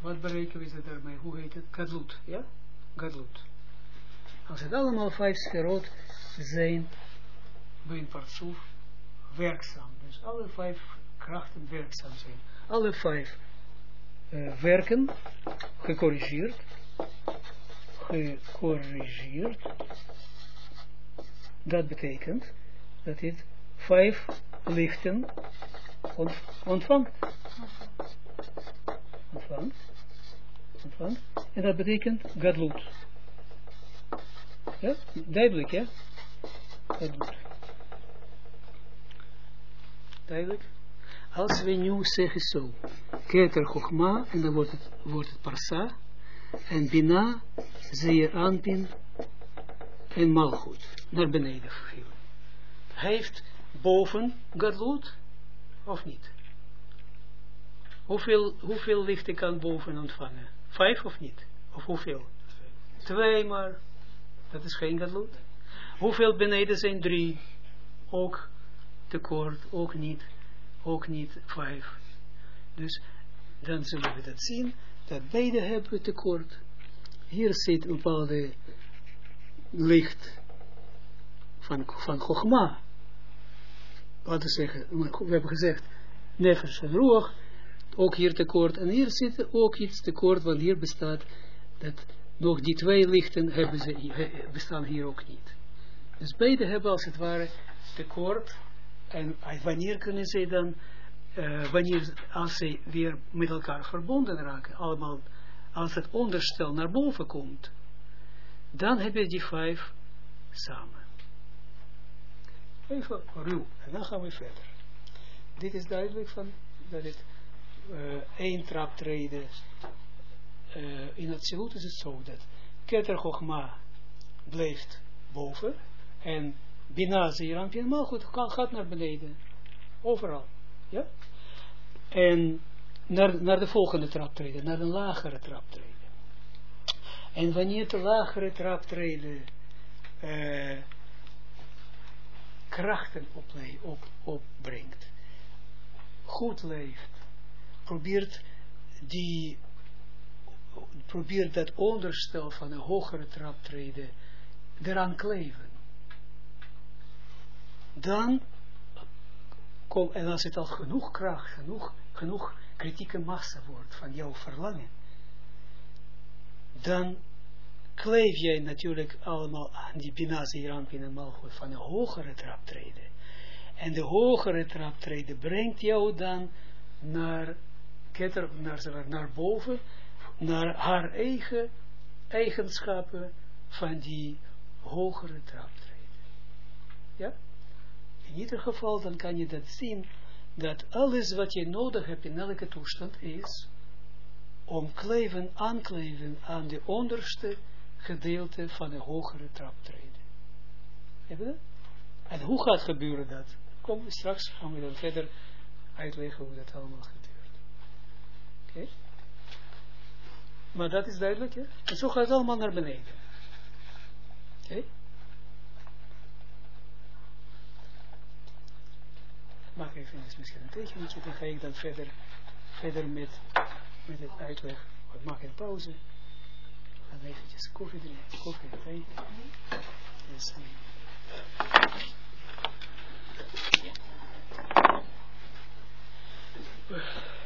Wat berekenen we daarmee? Hoe heet het? Gadlut, ja? Gadlut. Als het allemaal vijf sferot zijn, bij een partsoef werkzaam. Dus alle vijf krachten werkzaam zijn. Alle vijf uh, werken, gecorrigeerd, gecorrigeerd. Dat betekent dat dit vijf lichten ontvangt. Ontvangt. Ontvangt. En dat betekent gadlut. Ja, duidelijk, ja? Gadlut. Duidelijk? Als we nu zeggen zo, keter chokma, en dan wordt het, wordt het parsa, en bina, zeer aanpin, en malgoed, naar beneden gegeven. Hij heeft boven gadlut, of niet? Hoeveel, hoeveel lichten kan boven ontvangen? Vijf of niet? Of hoeveel? Twee maar. Dat is geen gadlut. Hoeveel beneden zijn drie? Ook tekort, ook niet. Ook niet vijf. Dus dan zullen we dat zien. Dat beide hebben tekort. Hier zit een bepaalde licht van, van Chogma. Laten we zeggen, we hebben gezegd, nefesh en roog ook hier tekort. En hier zit ook iets tekort, want hier bestaat dat nog die twee lichten hebben ze, bestaan hier ook niet. Dus beide hebben als het ware tekort. En wanneer kunnen ze dan, uh, wanneer, als ze weer met elkaar verbonden raken, allemaal, als het onderstel naar boven komt, dan heb je die vijf samen. Even ruw, en dan gaan we verder. Dit is duidelijk van, dat het uh, één traptreden uh, in Atsilut is het zo dat Keter blijft boven en Zeeran maar goed, gaat naar beneden. Overal. Ja? En naar, naar de volgende trap treden, naar een lagere trap treden. En wanneer de lagere trap treden uh, krachten op, opbrengt, goed leeft, probeert die probeert dat onderstel van een hogere traptreden eraan kleven. Dan, kom, en als het al genoeg kracht, genoeg, genoeg kritieke massa wordt van jouw verlangen, dan kleef jij natuurlijk allemaal aan die binazi rampin en malgoed van een hogere traptreden. En de hogere traptreden brengt jou dan naar, ketter, naar, naar boven, naar haar eigen eigenschappen van die hogere traptreden. Ja? In ieder geval, dan kan je dat zien, dat alles wat je nodig hebt in elke toestand is, om kleven, aankleven aan de onderste gedeelte van de hogere traptreden. Heb je dat? En hoe gaat gebeuren dat? Kom, straks gaan we dan verder uitleggen hoe dat allemaal gebeurt. Oké? Maar dat is duidelijk, ja? En zo gaat het allemaal naar beneden. Oké? Okay? Maak even eens misschien een tekenetje, dan ga ik dan verder, verder met, met het uitleg. Ik maak een pauze. Gaan eventjes koffie drinken, koffie en thee. Yes. Yeah.